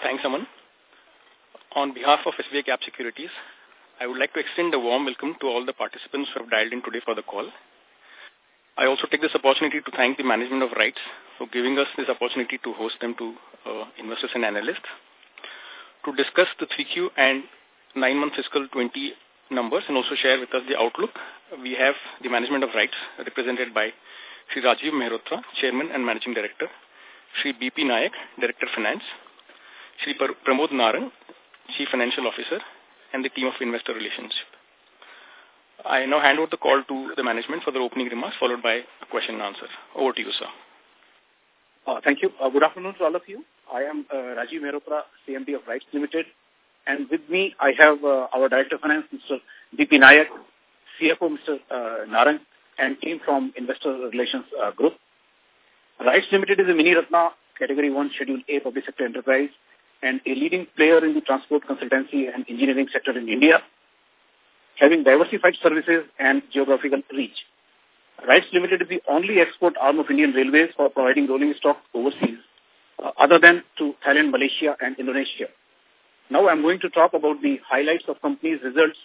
Thanks, Aman. On behalf of SBI Cap Securities, I would like to extend a warm welcome to all the participants who have dialed in today for the call. I also take this opportunity to thank the management of RITES for giving us this opportunity to host them to uh, investors and analysts. To discuss the 3Q and 9-month fiscal 20 numbers and also share with us the outlook, we have the management of RITES represented by Sri Rajiv Mehrotra, Chairman and Managing Director, Sri B.P. Nayak, Director Finance, Sri Pramod Narang, Chief Financial Officer, and the team of Investor Relations. I now hand over the call to the management for the opening remarks, followed by a question and answer. Over to you, sir. Uh, thank you. Uh, good afternoon to all of you. I am uh, Rajiv Mehrotra, CMD of RITES Limited. And with me, I have uh, our Director of Finance, Mr. B.P. Nayak, CFO, Mr. Uh, and team from Investor Relations uh, Group. RITES Limited is a mini Ratna Category 1 Schedule A public sector enterprise and a leading player in the transport consultancy and engineering sector in India, having diversified services and geographical reach. RITES Limited is the only export arm of Indian Railways for providing rolling stock overseas, uh, other than to Thailand, Malaysia, and Indonesia. Now I'm going to talk about the highlights of company's results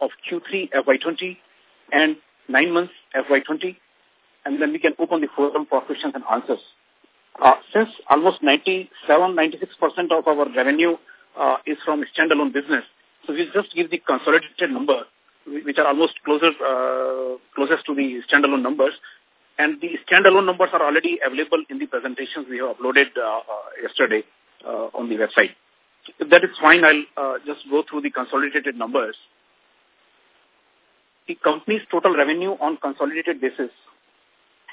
of Q3 FY20 and 9 months FY20, and then we can open the forum for questions and answers. Uh, since almost 97-96% of our revenue uh, is from standalone business, so we'll just give the consolidated number, which are almost closer, uh, closest to the standalone numbers. And the standalone numbers are already available in the presentations we have uploaded uh, uh, yesterday uh, on the website. If that is fine, I'll uh, just go through the consolidated numbers. The company's total revenue on consolidated basis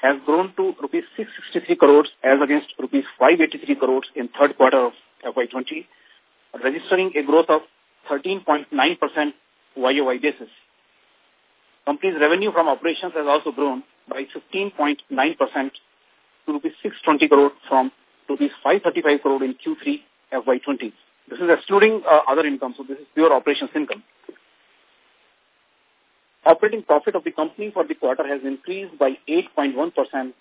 has grown to rupees 663 crores as against rupees 583 crores in third quarter of FY20, registering a growth of 13.9% YOY basis. Company's revenue from operations has also grown by 15.9% to rupees 620 crore from rupees 535 crore in Q3 FY20. This is excluding uh, other income, so this is pure operations income. Operating profit of the company for the quarter has increased by 8.1%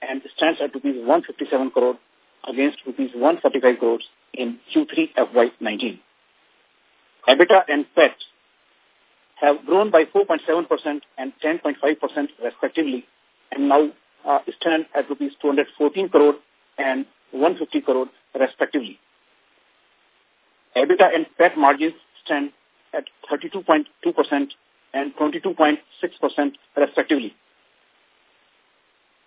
and stands at rupees 157 crore against rupees 145 crores in Q3 FY19. EBITDA and PAT have grown by 4.7% and 10.5% respectively and now uh, stand at rupees 214 crore and 150 crore respectively. EBITDA and PAT margins stand at 32.2% and 22.6% respectively.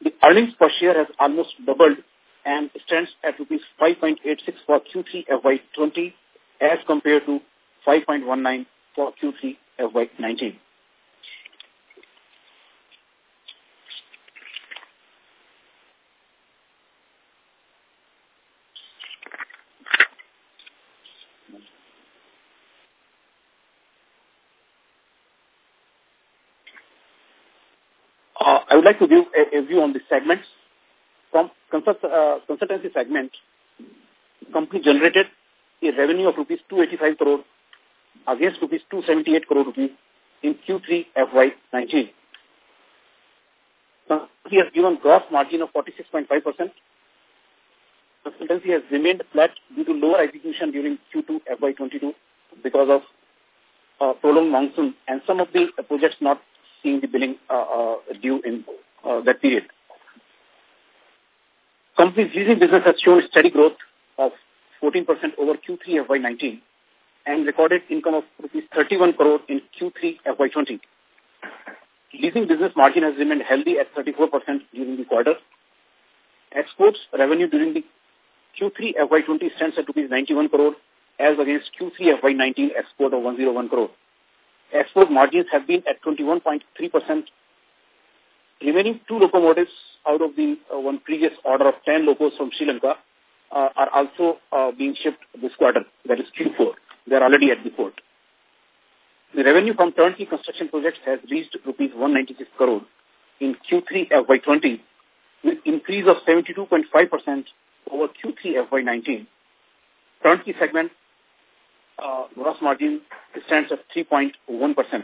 The earnings per share has almost doubled and stands at rupees 5.86 for Q3 FY20 as compared to 5.19 for Q3 FY19. Uh, I would like to give a, a view on the segments. From consult, uh, consultancy segment, company generated a revenue of rupees 285 crore against rupees 278 crore rupees in Q3 FY19. He has given gross margin of 46.5%. Consultancy has remained flat due to lower execution during Q2 FY22 because of uh, prolonged monsoon and some of the projects not seeing the billing uh, uh, due in uh, that period. Company's leasing business has shown steady growth of 14% over Q3 FY19 and recorded income of rupees 31 crore in Q3 FY20. Leasing business margin has remained healthy at 34% during the quarter. Exports revenue during the Q3 FY20 stands at rupees 91 crore as against Q3 FY19 export of 101 crore. Export margins have been at 21.3%. Remaining two locomotives out of the uh, one previous order of 10 locos from Sri Lanka uh, are also uh, being shipped this quarter, that is Q4. They are already at the port. The revenue from turnkey construction projects has reached rupees 196 crore in Q3 FY20 with increase of 72.5% over Q3 FY19. Turnkey segment uh, gross margin stands at 3.1%.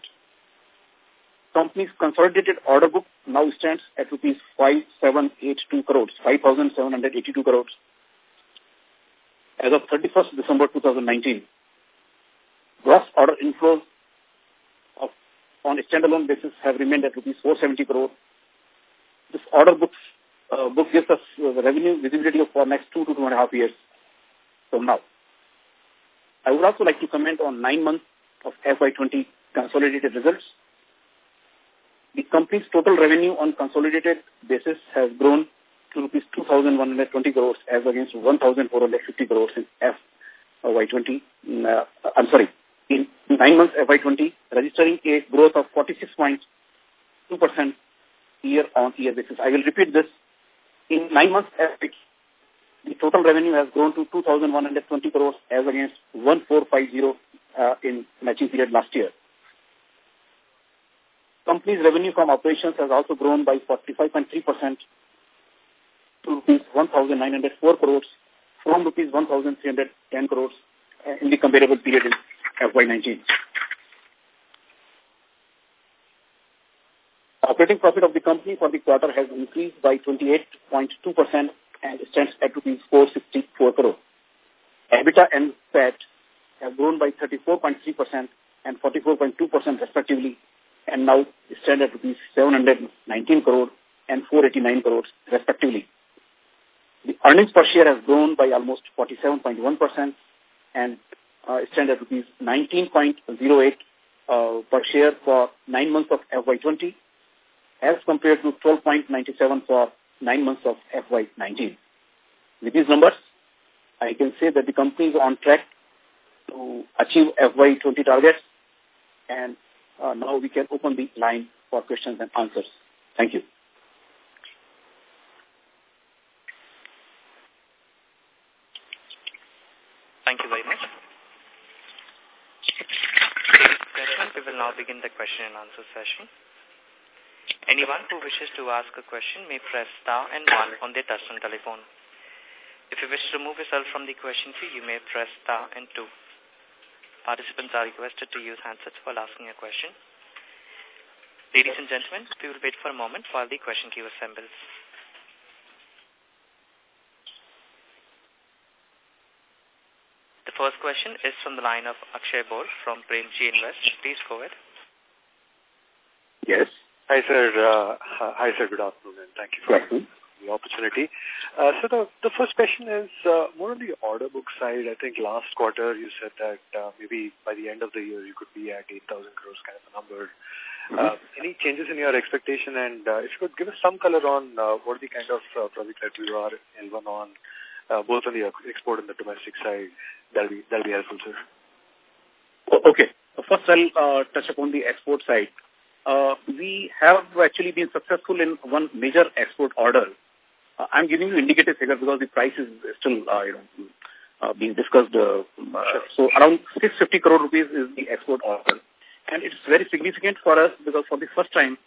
Company's consolidated order book now stands at rupees 5782 crores, 5,782 crores. as of 31st December 2019, gross order inflows of, on a standalone basis have remained at rupees 470 crore. This order books, uh, book gives us uh, the revenue visibility for next two to two and a half years from now. I would also like to comment on nine months of FY20 consolidated results. The company's total revenue on consolidated basis has grown to rupees 2,120 crores as against 1,450 crores in FY20. Uh, I'm sorry, in nine months FY20, registering a growth of 46.2% year-on-year basis. I will repeat this. In nine months FY, the total revenue has grown to 2,120 crores as against 1,450 uh, in matching period last year. Company's revenue from operations has also grown by 45.3% to rupees 1,904 crores from rupees 1,310 crores uh, in the comparable period in FY19. Operating profit of the company for the quarter has increased by 28.2% and stands at rupees 464 crore. EBITDA and PAT have grown by 34.3% and 44.2% respectively and now stand at rupees 719 crore and 489 crores respectively. The earnings per share has grown by almost 47.1% and uh, stand at rupees 19.08 uh, per share for nine months of FY20 as compared to 12.97 for nine months of FY19. With these numbers, I can say that the company is on track to achieve FY20 targets and uh, now we can open the line for questions and answers. Thank you. Thank you very much. we will now begin the question and answer session. Anyone who wishes to ask a question may press star and one on their touchtone telephone. If you wish to remove yourself from the question queue, you may press star and two. Participants are requested to use handsets while asking a question. Ladies and gentlemen, we will wait for a moment while the question queue assembles. The first question is from the line of Akshay Bor from Premji Invest. Please go ahead. Yes. Hi, sir. Uh, hi, sir. Good afternoon, and thank you for the opportunity. Uh, so the, the first question is uh, more on the order book side. I think last quarter you said that uh, maybe by the end of the year you could be at 8,000 crores kind of a number. Mm -hmm. uh, any changes in your expectation? And uh, if you could give us some color on uh, what the kind of uh, project that you are L1 on, uh, both on the export and the domestic side, That'll be, that'll be helpful, sir. Okay. First, I'll uh, touch upon the export side. Uh, we have actually been successful in one major export order. Uh, I'm giving you indicative figure because the price is still, uh, you know, uh, being discussed. Uh, uh, so around 650 crore rupees is the export order. And it's very significant for us because for the first time,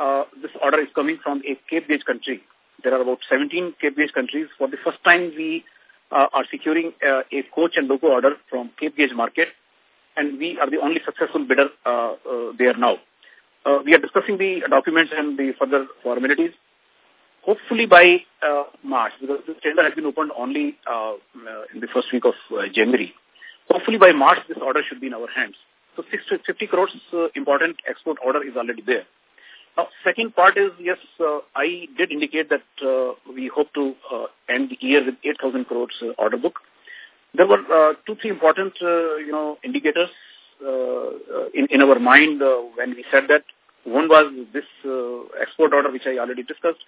uh, this order is coming from a Cape Gauge country. There are about 17 Cape Gauge countries. For the first time, we uh, are securing uh, a coach and loco order from Cape Gauge market, and we are the only successful bidder uh, uh, there now. Uh, we are discussing the documents and the further formalities. Hopefully by uh, March, because this tender has been opened only uh, in the first week of uh, January. Hopefully by March, this order should be in our hands. So 650 crores uh, important export order is already there. Now, second part is, yes, uh, I did indicate that uh, we hope to uh, end the year with 8,000 crores uh, order book. There were uh, two, three important, uh, you know, indicators in, in our mind uh, when we said that. One was this uh, export order, which I already discussed.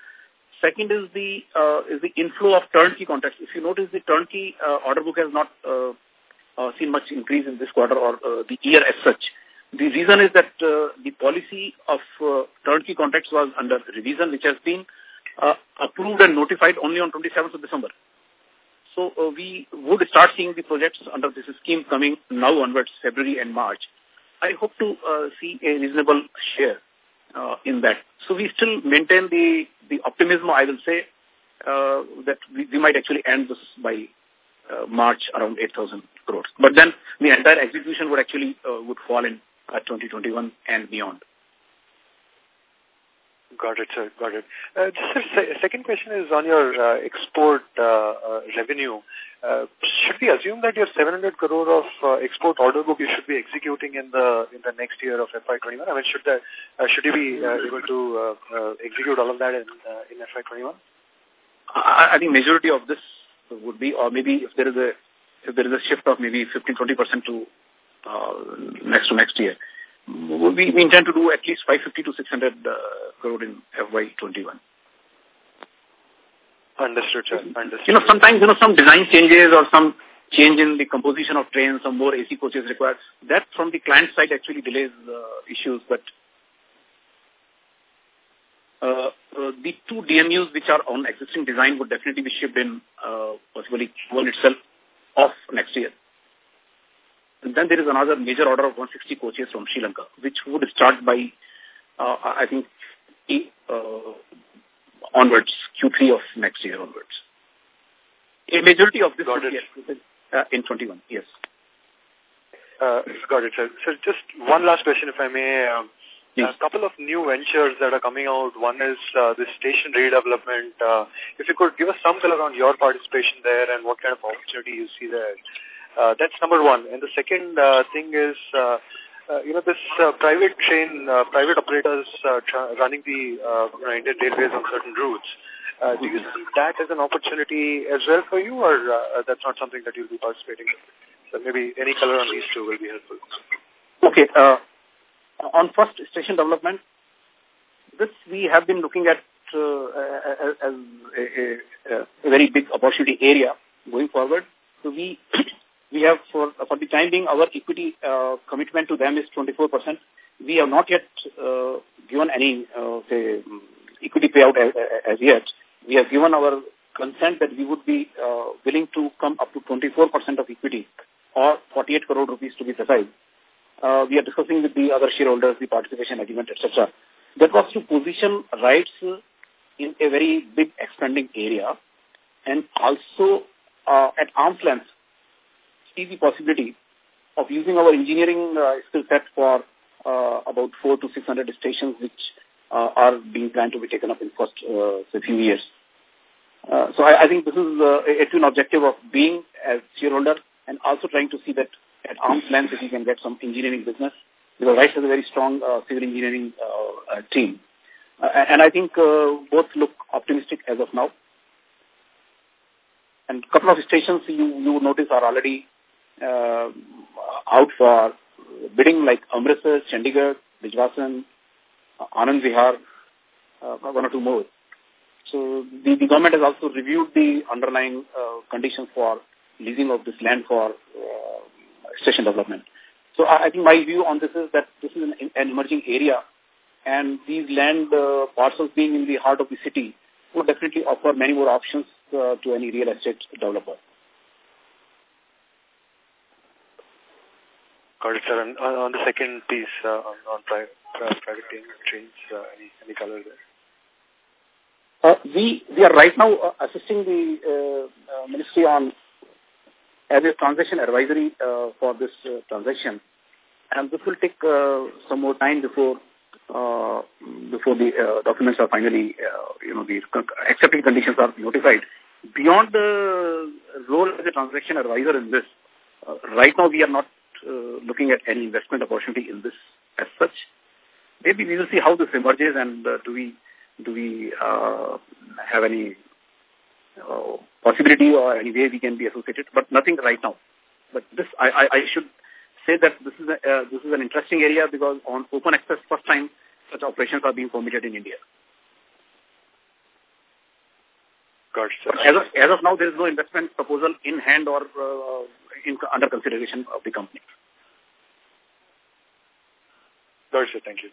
Second is the uh, is the inflow of turnkey contracts. If you notice, the turnkey uh, order book has not uh, uh, seen much increase in this quarter or uh, the year as such. The reason is that uh, the policy of uh, turnkey contracts was under revision, which has been uh, approved and notified only on 27th of December. So uh, we would start seeing the projects under this scheme coming now onwards, February and March. I hope to uh, see a reasonable share uh, in that. So we still maintain the, the optimism, I will say, uh, that we, we might actually end this by uh, March around 8,000 crores. But then the entire execution would actually uh, would fall in uh, 2021 and beyond. Got it, sir. Got it. Uh, just a second question is on your uh, export uh, uh, revenue. Uh, should we assume that your 700 crore of uh, export order book you should be executing in the in the next year of FY21? I mean, should that should you be able to execute all of that in in FY21? I, I think majority of this would be, or maybe if there is a if there is a shift of maybe 15-20 percent to next to next year, we, we intend to do at least 550 to 600 uh, crore in FY21. Understood, sir. Understood. You know, sometimes, you know, some design changes or some change in the composition of trains, some more AC coaches required. That from the client side actually delays uh, issues, but uh, uh, the two DMUs which are on existing design would definitely be shipped in uh, possibly one itself of next year. And then there is another major order of 160 coaches from Sri Lanka, which would start by, uh, I think, uh, onwards, Q3 of next year onwards. A majority of this got it. uh, in 21, yes. Uh, got it, sir. So just one last question, if I may. Um, yes. A couple of new ventures that are coming out. One is uh, the station redevelopment. Uh, if you could give us some color on your participation there and what kind of opportunity you see there. Uh, that's number one. And the second uh, thing is, uh, uh, you know, this uh, private train, uh, private operators uh, running the uh, you know, Indian Railways on certain routes. Uh, do you see that as an opportunity as well for you, or uh, that's not something that you'll be participating in? So maybe any color on these two will be helpful. Okay. Uh, on first station development, this we have been looking at uh, as, as a, a, a very big opportunity area going forward. So we we have, for, for the time being, our equity uh, commitment to them is 24%. We have not yet uh, given any, uh, say, equity payout as, as, yet. We have given our consent that we would be uh, willing to come up to 24% of equity or 48 crore rupees to be precise. Uh, we are discussing with the other shareholders, the participation agreement, etc. That was to position RITES in a very big expanding area and also uh, at arm's length see the possibility of using our engineering uh, skill set for uh, about four to 600 stations which uh, are being planned to be taken up in first uh, few years. Uh, so I, I think this is uh, a twin objective of being as shareholder and also trying to see that at arm's length if we can get some engineering business because RITES has a very strong uh, civil engineering uh, uh, team. Uh, and I think uh, both look optimistic as of now. And a couple of stations you, you notice are already uh, out for bidding like Amritsar, Chandigarh, Bijwasan, Anand Vihar, uh, one or two more. So the, the government has also reviewed the underlying uh, conditions for leasing of this land for uh, station development. So I, I think my view on this is that this is an, an emerging area and these land uh, parcels being in the heart of the city would definitely offer many more options uh, to any real estate developer. Got it, sir. And on, on the second piece, uh, on, on private, uh, private trains, uh, any, any color there? Uh, we we are right now uh, assisting the uh, uh, ministry on as a transaction advisory uh, for this uh, transaction, and this will take uh, some more time before uh, before the uh, documents are finally uh, you know the accepting conditions are notified. Beyond the role as a transaction advisor in this, uh, right now we are not uh, looking at any investment opportunity in this as such. Maybe we will see how this emerges and uh, do we do we uh, have any uh, possibility or any way we can be associated, but nothing right now. But this, I, I, I should say that this is a, uh, this is an interesting area because on open access, first time such operations are being permitted in India. Got As of, as of now, there is no investment proposal in hand or uh, in, under consideration of the company. Got sir. Thank you.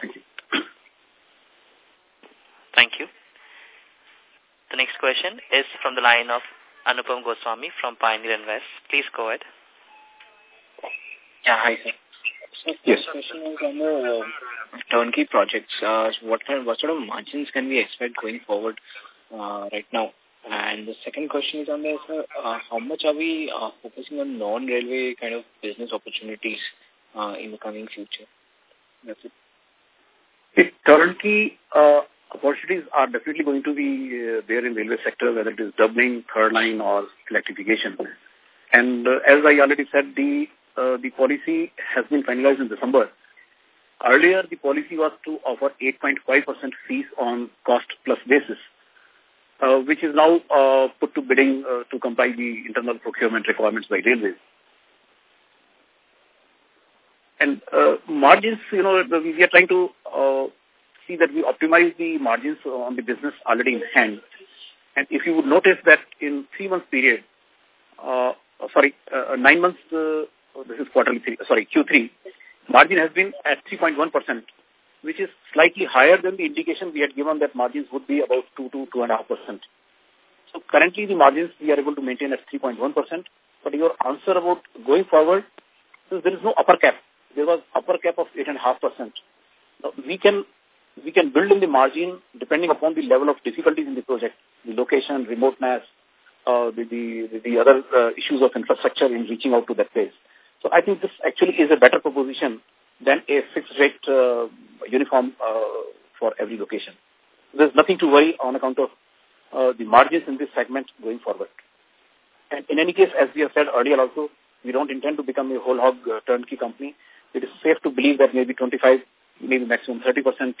Thank you. Thank you. The next question is from the line of Anupam Goswami from Pioneer Invest. Please go ahead. Yeah, hi, sir. So yes. question is on the uh, turnkey projects. Uh, what kind, what sort of margins can we expect going forward uh, right now? And the second question is on this, uh, how much are we uh, focusing on non-railway kind of business opportunities uh, in the coming future? That's it. turnkey uh, opportunities are definitely going to be uh, there in railway sector, whether it is doubling, third line or electrification. And uh, as I already said, the uh, the policy has been finalized in December. Earlier, the policy was to offer 8.5% fees on cost plus basis, uh, which is now uh, put to bidding uh, to comply the internal procurement requirements by railways. And uh, margins, you know, we are trying to uh, see that we optimize the margins on the business already in hand. And if you would notice that in three months period, uh, sorry, uh, nine months, uh, this is quarterly three, sorry, Q3, margin has been at 3.1%, which is slightly higher than the indication we had given that margins would be about 2 to 2.5%. So currently the margins we are able to maintain at 3.1%, but your answer about going forward, since there is no upper cap. There was upper cap of 8.5%. We can we can build in the margin depending upon the level of difficulties in the project, the location, remoteness, uh, the, the, the other uh, issues of infrastructure in reaching out to that place. So I think this actually is a better proposition than a fixed rate uh, uniform uh, for every location. There's nothing to worry on account of uh, the margins in this segment going forward. And in any case, as we have said earlier also, we don't intend to become a whole hog uh, turnkey company. It is safe to believe that maybe 25, maybe maximum 30%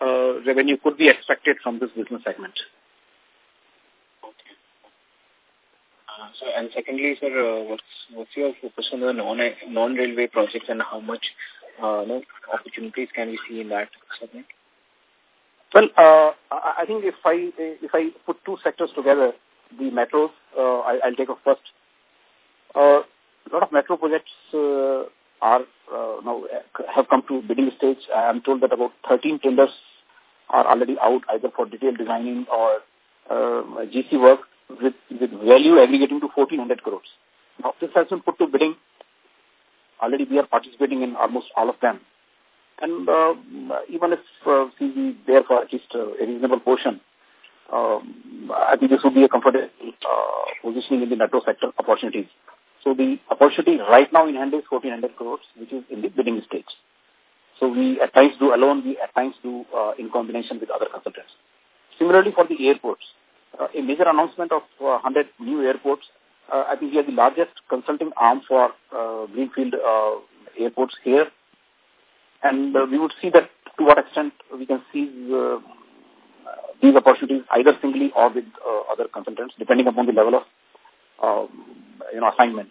uh, revenue could be expected from this business segment. Okay. Uh, so, and secondly, sir, uh, what's what's your focus on the non non railway projects and how much uh, opportunities can we see in that segment? Well, uh, I think if I if I put two sectors together, the metros, uh, I, I'll take a first. Uh, a lot of metro projects uh, are uh, now have come to bidding stage. I am told that about 13 tenders are already out either for detailed designing or uh, GC work with, with value aggregating to 1400 crores. Now this has been put to bidding. Already we are participating in almost all of them. And uh, even if uh, we there for at least uh, a reasonable portion, um, I think this would be a comfortable uh, positioning in the metro sector opportunities. So the opportunity right now in hand is 1400 crores, which is in the bidding stage. So we at times do alone, we at times do uh, in combination with other consultants. Similarly for the airports, uh, a major announcement of uh, 100 new airports. Uh, I think we are the largest consulting arm for uh, Greenfield uh, airports here. And uh, we would see that to what extent we can see uh, these opportunities either singly or with uh, other consultants, depending upon the level of um, you know, assignment.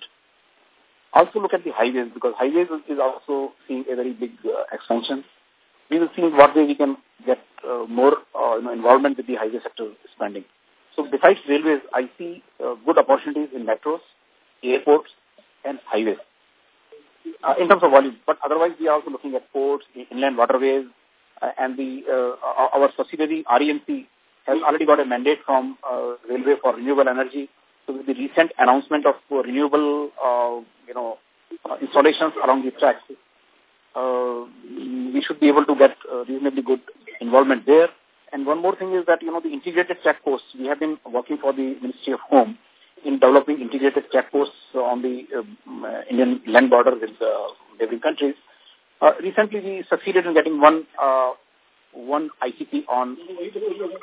Also look at the highways because highways is also seeing a very big uh, expansion. We will see what way we can get uh, more uh, you know, involvement with the highway sector spending. So besides railways, I see uh, good opportunities in metros, airports, and highways uh, in terms of volume. But otherwise, we are also looking at ports, inland waterways, uh, and the uh, our subsidiary REMC has already got a mandate from uh, railway for renewable energy so with the recent announcement of renewable, uh, you know, uh, installations along the tracks, uh, we should be able to get uh, reasonably good involvement there. And one more thing is that, you know, the integrated check posts, we have been working for the Ministry of Home in developing integrated check posts on the uh, Indian land border with uh, neighboring countries. Uh, recently, we succeeded in getting one uh, one ICP on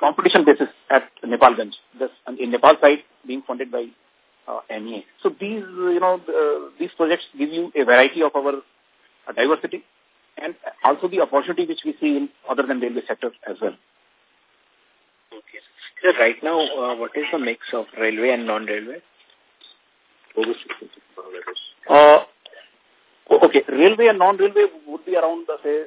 competition basis at Nepalganj. This in Nepal side being funded by uh, MEA. So these, you know, uh, these projects give you a variety of our uh, diversity and also the opportunity which we see in other than railway sector as well. So right now, uh, what is the mix of railway and non-railway? Uh, okay, railway and non-railway would be around, uh, say,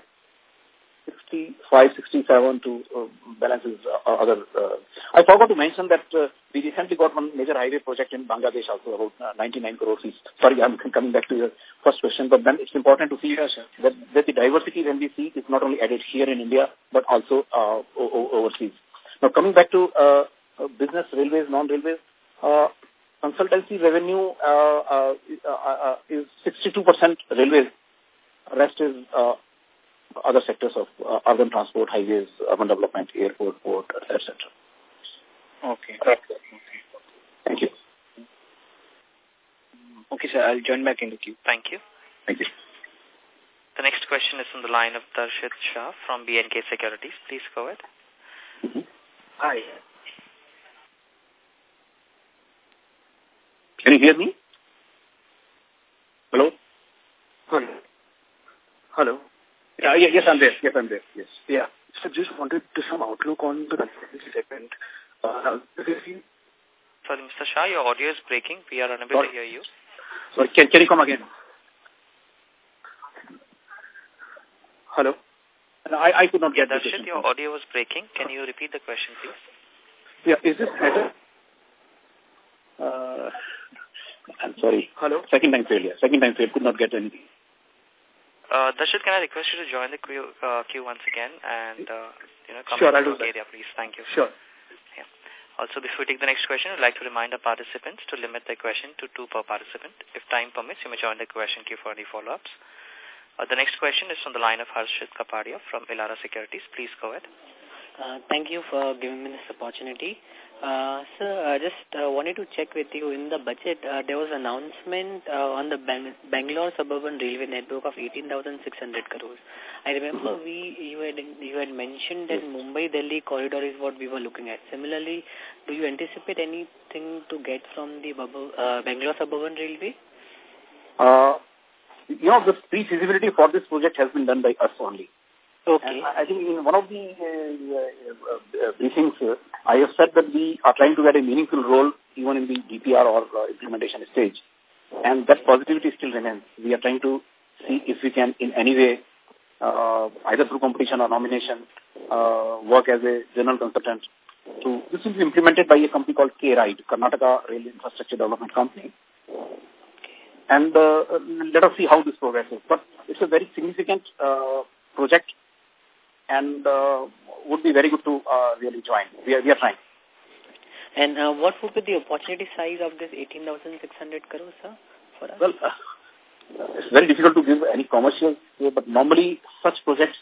65, 67 to uh, balances uh, other. Uh, I forgot to mention that uh, we recently got one major highway project in Bangladesh also about uh, 99 crores each. Sorry, I'm coming back to your first question, but then it's important to see yes, that, that the diversity when we see is not only added here in India, but also uh, overseas. Now, coming back to uh, uh, business, railways, non-railways, uh, consultancy revenue uh, uh, uh, uh is 62% railways. Rest is uh, other sectors of uh, urban transport, highways, urban development, airport, port, etc. Okay. okay. Thank you. Okay, sir. I'll join back in the queue. Thank you. Thank you. The next question is from the line of Darshit Shah from B&K Securities. Please go ahead. Mm -hmm. Hi. Can you hear me? Hello? Hello. Hello. Yeah, yeah, yes, I'm there. Yes, I'm there. Yes. Yeah. So just wanted to some outlook on the consultancy segment. Uh, Sorry, Mr. Shah, your audio is breaking. We are unable Sorry. to hear you. Sorry, can, can you come again? Hello? I, I could not get the question. your audio was breaking. Can you repeat the question, please? Yeah, is this better? Uh, I'm sorry. Hello? Second time failure. Second time failure. Could not get anything. Uh, Darshit, can I request you to join the queue, uh, queue once again and, uh, you know, come sure, I'll do the area, please. Thank you. Sure. Yeah. Also, before we take the next question, I'd like to remind our participants to limit their question to two per participant. If time permits, you may join the question queue for any follow-ups. Uh, the next question is from the line of Harshit Kapadia from Elara Securities. Please go ahead. Uh, thank you for giving me this opportunity. Uh, sir, I just uh, wanted to check with you. In the budget, uh, there was announcement uh, on the Bang Bangalore Suburban Railway Network of 18,600 crores. I remember mm-hmm. we you had you had mentioned that Mumbai-Delhi corridor is what we were looking at. Similarly, do you anticipate anything to get from the uh, Bangalore Suburban Railway? Uh, you know, the pre-feasibility for this project has been done by us only. Okay. And I think in one of the uh, uh, briefings, uh, I have said that we are trying to get a meaningful role even in the DPR or uh, implementation stage. And that positivity still remains. We are trying to see if we can in any way, uh, either through competition or nomination, uh, work as a general consultant. So this will be implemented by a company called K-RIDE, Karnataka Rail Infrastructure Development Company. And uh, let us see how this progresses. But it's a very significant uh, project and uh, would be very good to uh, really join. We are, we are trying. And uh, what would be the opportunity size of this 18,600 crores, sir, for us? Well, uh, it's very difficult to give any commercial, but normally such projects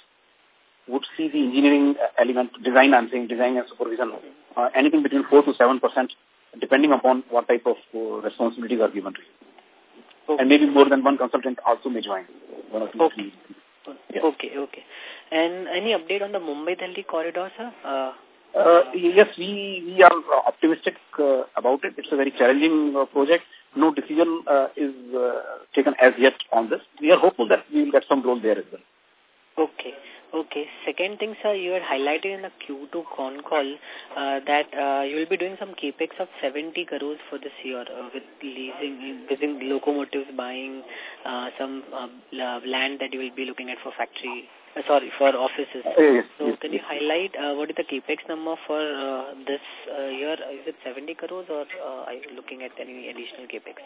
would see the engineering element, design, I'm saying design and supervision, uh, anything between 4 to 7 percent, depending upon what type of uh, responsibilities are given to you. Okay. And maybe more than one consultant also may join. One or two, okay. Yeah. Okay, okay. And any update on the Mumbai-Delhi corridor, sir? Uh, uh, yes, we, we are optimistic uh, about it. It's a very challenging uh, project. No decision uh, is uh, taken as yet on this. We are hopeful that we will get some role there as well. Okay. Okay. Second thing, sir, you had highlighted in the Q2 con call uh, that uh, you will be doing some capex of 70 crores for this year uh, with leasing, leasing locomotives, buying uh, some uh, land that you will be looking at for factory, uh, sorry, for offices. Yes, so yes, can yes. you highlight uh, what is the capex number for uh, this uh, year? Is it 70 crores or uh, are you looking at any additional capex?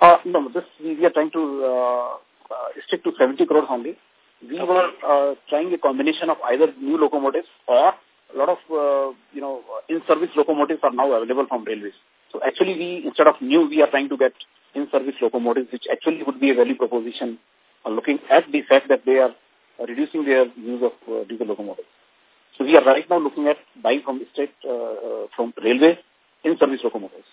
Uh, no, this we are trying to uh, uh, stick to 70 crores only we were uh, trying a combination of either new locomotives or a lot of, uh, you know, in-service locomotives are now available from railways. So actually we, instead of new, we are trying to get in-service locomotives, which actually would be a value proposition uh, looking at the fact that they are reducing their use of uh, diesel locomotives. So we are right now looking at buying from state, uh, uh, from railways, in-service locomotives.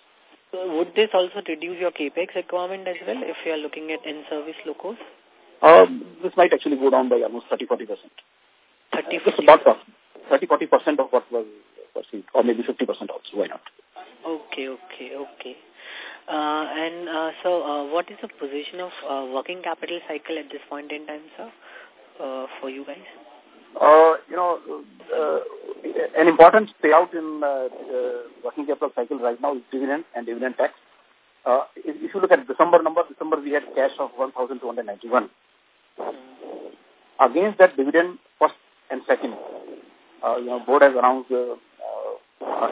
So would this also reduce your capex requirement as well if you are looking at in-service locos? Um, this might actually go down by almost 30-40%. 30 uh, about 30-40% of what was perceived, or maybe 50% also. Why not? Okay, okay, okay. Uh, and uh, so uh, what is the position of uh, working capital cycle at this point in time, sir, uh, for you guys? Uh, you know, uh, an important payout in uh, uh, working capital cycle right now is dividend and dividend tax. Uh, if, if you look at December number, December we had cash of 1,291. Against that dividend, first and second, uh, you know, board has announced uh, uh,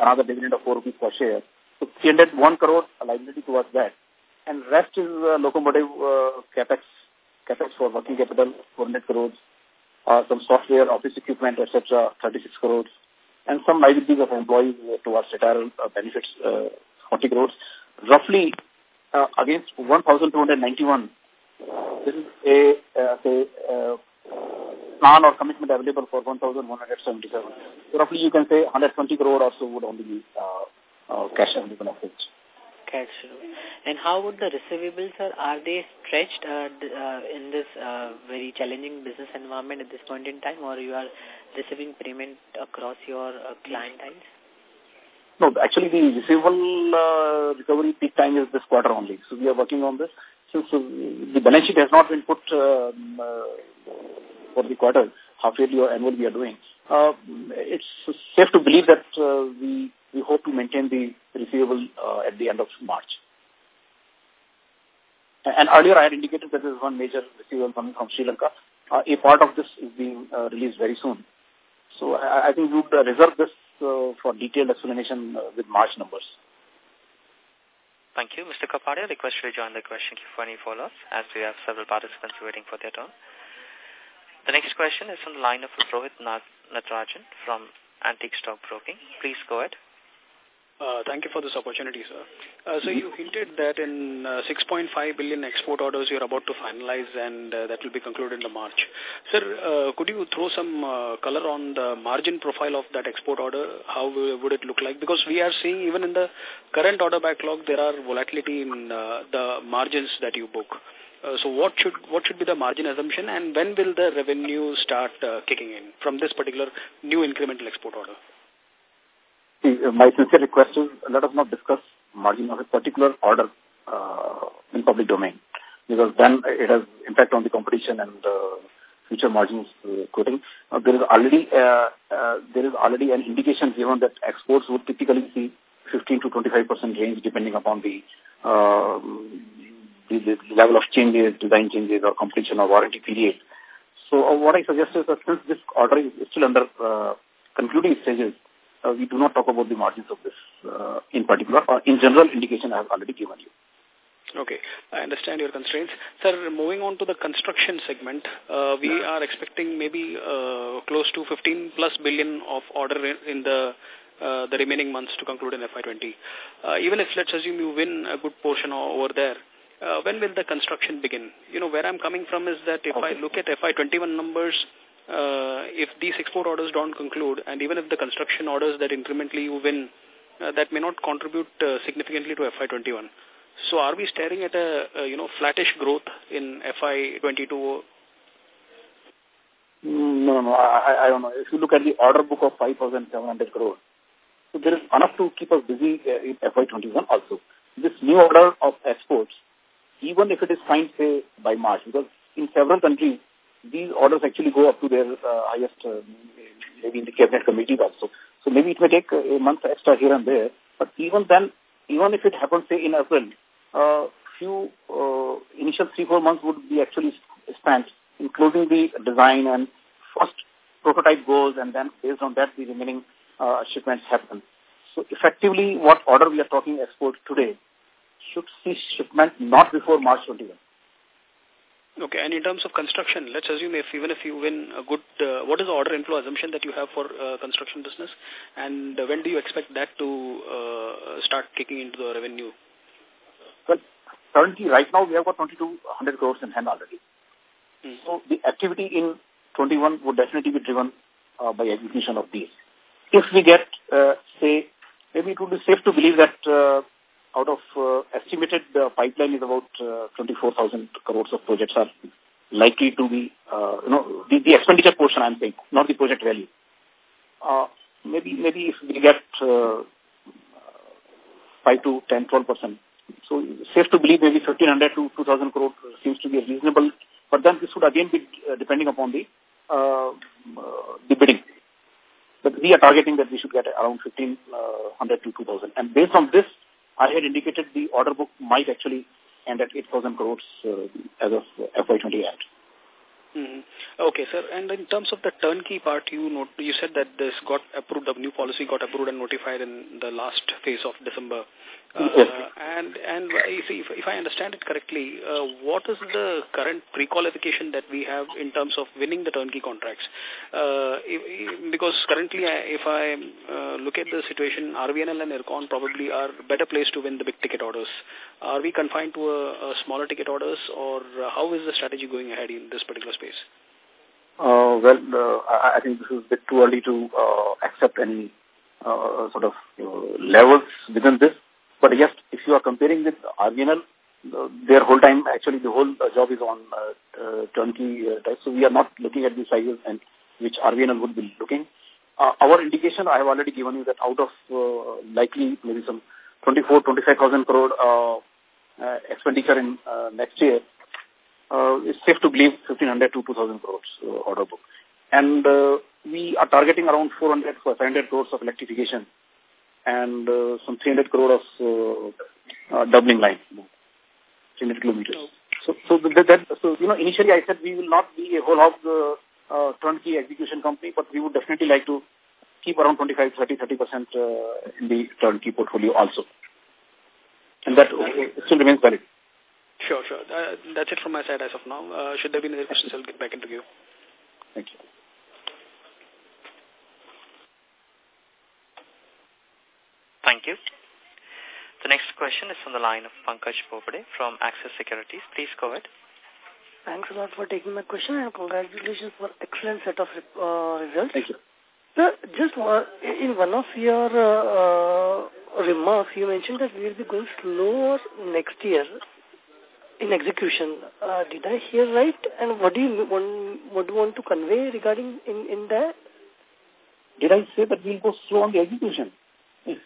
another dividend of 4 rupees per share. So 301 crore liability towards that. And rest is uh, locomotive uh, capex, capex for working capital, 400 crores, uh, some software, office equipment, etc., 36 crores, and some liabilities of employees uh, towards retirement uh, benefits, uh, 40 crores. Roughly uh, against 1,291 this is a, uh, say, uh, plan or commitment available for 1,177. So roughly you can say 120 crore or so would only be uh, uh, cash available of which. cash. And how would the receivables, sir, are they stretched uh, uh, in this uh, very challenging business environment at this point in time, or you are receiving payment across your uh, client times? No, actually the receivable uh, recovery peak time is this quarter only. So we are working on this. Since the balance sheet has not been put um, uh, for the quarter, half yearly or annual we are doing. Uh, it's safe to believe that uh, we, we hope to maintain the receivable uh, at the end of March. And earlier I had indicated that there is one major receivable coming from Sri Lanka. Uh, a part of this is being uh, released very soon. So I, I think we would reserve this uh, for detailed explanation uh, with March numbers. Thank you. Mr. Kapadia, request you to join the question queue for any follow-ups as we have several participants waiting for their turn. The next question is from the line of Rohit Natarajan from Antique Stock Broking. Please go ahead. Uh, thank you for this opportunity, sir. Uh, so you hinted that in uh, 6.5 billion export orders you're about to finalize and uh, that will be concluded in March. Sir, uh, could you throw some color on the margin profile of that export order? How would it look like? Because we are seeing even in the current order backlog, there are volatility in the margins that you book. So what should what should be the margin assumption and when will the revenue start kicking in from this particular new incremental export order? My sincere request is let us not discuss margin of a particular order uh, in public domain because then it has impact on the competition and uh, future margins uh, quoting. Uh, there is already uh, uh, there is already an indication given that exports would typically see 15 to 25 percent range depending upon the, uh, the, the level of changes, design changes, or completion of warranty period. So uh, what I suggest is that since this order is still under uh, concluding stages, uh, we do not talk about the margins of this uh, in particular. Uh, in general, indication I have already given you. Okay, I understand your constraints. Sir, moving on to the construction segment, uh, we are expecting maybe uh, close to 15 plus billion of order in the uh, the remaining months to conclude in FY20. Uh, even if, let's assume, you win a good portion over there, uh, when will the construction begin? You know, where I'm coming from is that if okay. I look at FY21 numbers, uh, if these export orders don't conclude, and even if the construction orders that incrementally you win, uh, that may not contribute uh, significantly to FY21. So are we staring at a, a you know flattish growth in FY22? Mm, no, no, I, I don't know. If you look at the order book of 5,700 crores, so there is enough to keep us busy uh, in FY21 also. This new order of exports, even if it is signed, say, by March, because in several countries, these orders actually go up to their uh, highest, uh, maybe in the cabinet committees also. So maybe it may take a month extra here and there. But even then, even if it happens, say, in April, uh, few uh, initial three, four months would be actually spent in closing the design and first prototype goes and then based on that the remaining uh, shipments happen. So effectively what order we are talking export today should see shipment not before March 21. Okay, and in terms of construction, let's assume if even if you win a good, uh, what is the order inflow assumption that you have for uh, construction business, and uh, when do you expect that to uh, start kicking into the revenue? Well, currently, right now we have got 2,200 crores in hand already. Hmm. So the activity in 21 would definitely be driven uh, by execution of these. If we get, uh, say, maybe it would be safe to believe that uh, out of uh, estimated uh, pipeline is about uh, 24,000 crores of projects are likely to be, uh, you know, the, the expenditure portion I'm saying, not the project value. Uh, maybe, maybe if we get uh, 5 to 10, 12 percent. So safe to believe maybe 1,500 to 2,000 crore seems to be reasonable. But then this would again be uh, depending upon the uh, uh, the bidding. But we are targeting that we should get around 1,500 to 2,000. And based on this, I had indicated the order book might actually end at 8,000 crores uh, as of FY20 end. Mm -hmm. Okay, sir. And in terms of the turnkey part, you note, you said that this got approved, the new policy got approved and notified in the last phase of December. Uh, yes. And and if, if, if I understand it correctly, uh, what is the current pre-qualification that we have in terms of winning the turnkey contracts? Uh, if, because currently, if I uh, look at the situation, RVNL and IRCON probably are better placed to win the big ticket orders. Are we confined to a, a smaller ticket orders, or how is the strategy going ahead in this particular space? Uh, well, uh, I, I think this is a bit too early to uh, accept any uh, sort of uh, levels within this. But yes, if you are comparing with RVNL, uh, their whole time, actually the whole uh, job is on uh, uh, turnkey uh, type. So we are not looking at the sizes and which RVNL would be looking. Uh, our indication, I have already given you that out of uh, likely maybe some 24, 25,000 crore uh, uh, expenditure in uh, next year, uh, it's safe to believe 1,500 to 2,000 crores uh, order book. And uh, we are targeting around 400 or 500 crores of electrification and uh, some 300 crore of uh, uh, doubling line, 300 kilometers. So, so that, that, so you know, initially I said we will not be a whole hog uh, uh, turnkey execution company, but we would definitely like to keep around 25, 30, 30 percent uh, in the turnkey portfolio also, and that uh, still remains valid. Sure, sure. Uh, that's it from my side as of now. Uh, should there be any other questions, I'll get back into you. Thank you. Thank you. The next question is from the line of Pankaj Bobade from Axis Securities. Please go ahead. Thanks a lot for taking my question and congratulations for excellent set of uh, results. Thank you. Sir, just uh, in one of your uh, uh, remarks, you mentioned that we will be going slower next year in execution. Uh, did I hear right? And what do you want, what do you want to convey regarding in, in that? Did I say that we'll go slow on the execution? Yes.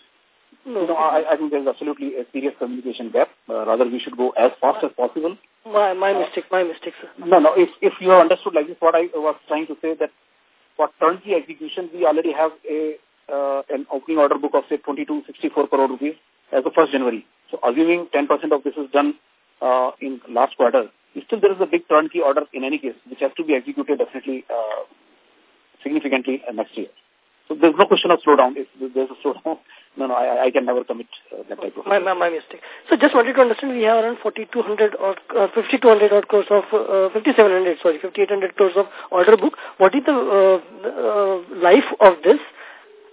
No, No, I, I think there's absolutely a serious communication gap. Uh, rather, we should go as fast as possible. my, my mistake, my mistake, sir. No, no, if, if you have understood like this, what I was trying to say that for turnkey execution, we already have a uh, an opening order book of say 2264 crore rupees as of 1st January. So assuming 10% of this is done uh, in last quarter, still there is a big turnkey order in any case, which has to be executed definitely uh, significantly uh, next year. So there's no question of slowdown. If there's a slowdown, no, no, I, I can never commit uh, that type of. My, my, my mistake. So just wanted to understand, we have around 4,200 or uh, 5,200 odd crores of, uh, 5,700, sorry, 5,800 crores of order book. What is the uh, uh, life of this?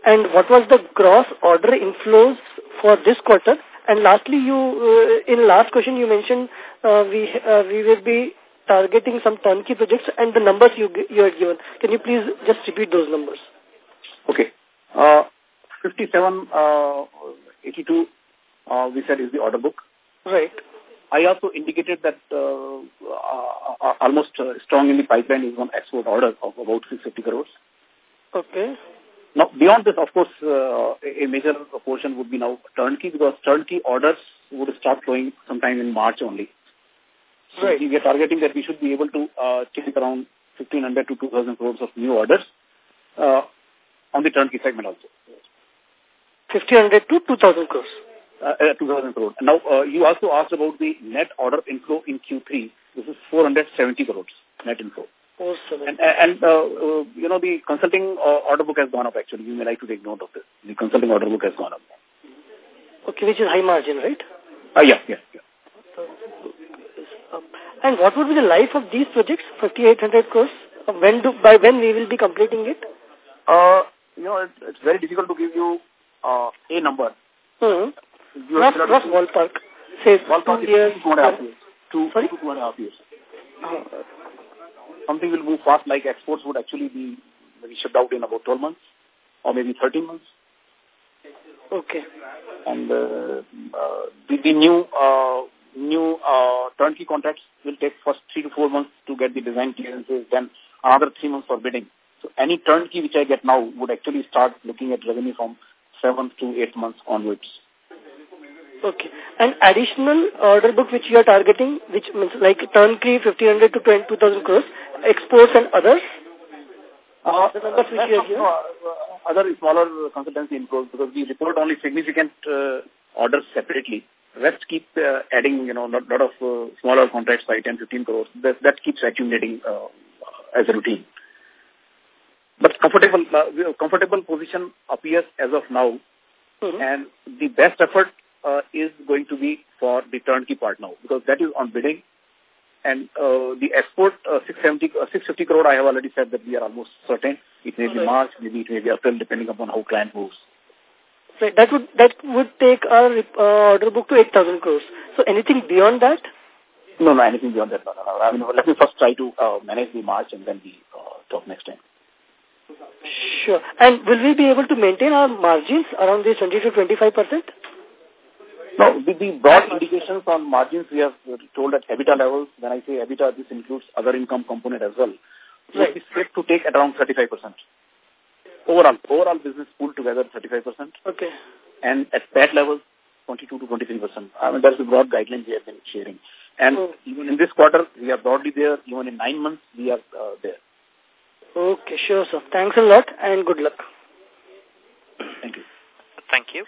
And what was the gross order inflows for this quarter? And lastly, you, uh, in last question, you mentioned uh, we uh, we will be targeting some turnkey projects and the numbers you you had given. Can you please just repeat those numbers? Okay. Uh, 57, uh, 82, uh, we said is the order book. Right. I also indicated that uh, uh, almost uh, strong in the pipeline is one export order of about 650 crores. Okay. Now, beyond this, of course, uh, a major portion would be now turnkey because turnkey orders would start flowing sometime in March only. So Right. we are targeting that we should be able to uh, take around 1500 to 2000 crores of new orders uh, on the turnkey segment also. 1,500 to 2,000 crores. Uh, uh, 2000 crores. Now, uh, you also asked about the net order inflow in Q3. This is 470 crores net inflow. Four seven. And, and uh, uh, you know, the consulting uh, order book has gone up actually. You may like to take note of this. The consulting order book has gone up. Okay, which is high margin, right? Uh, yeah, yeah, yeah. And what would be the life of these projects, 5,800 crores? Uh, When do, by when we will be completing it? Uh, you know, it, it's very difficult to give you uh, a number. Hmm. You Rough, have rough ballpark. Say ballpark two years. two and a half years. Two, Sorry? two and a half years. Uh, Something will move fast like exports would actually be maybe shipped out in about 12 months or maybe 13 months. okay. And uh, uh, the, the new uh, new uh, turnkey contracts will take first three to four months to get the design clearances, then another three months for bidding. So any turnkey which I get now would actually start looking at revenue from seven to eight months onwards. Okay. And additional order book which you are targeting, which means like turnkey 1,500 to 2000 crores, exports and others? Uh, The numbers which you have given? uh, other smaller consultancy inflows because we report only significant uh, orders separately. Rest keep uh, adding, you know, lot, lot of uh, smaller contracts by 10, 15 crores. That, that keeps accumulating uh, as a routine. But comfortable, uh, comfortable position appears as of now, Mhm. and the best effort uh, is going to be for the turnkey part now because that is on bidding. And uh, the export uh, 670, uh, 650 crore, I have already said that we are almost certain. It may be Right. March, maybe it may be April, depending upon how client moves. Right. That would, that would take our uh, order book to 8,000 crores. So anything beyond that? No, no, anything beyond that. No, no, no. I mean, let me first try to uh, manage the March and then we uh, talk next time. Sure. And will we be able to maintain our margins around this 20 to 25 percent? No, the, the broad indications on margins we have told at EBITDA levels. When I say EBITDA, this includes other income component as well. Right. It's safe to take at around 35%. Overall, overall business pool together 35%. Okay. And at that level, 22 to 23%. I mean, that's the broad guidelines we have been sharing. And oh. even in this quarter, we are broadly there. Even in nine months, we are uh, there. Okay, sure, sir. Thanks a lot and good luck. Thank you. Thank you.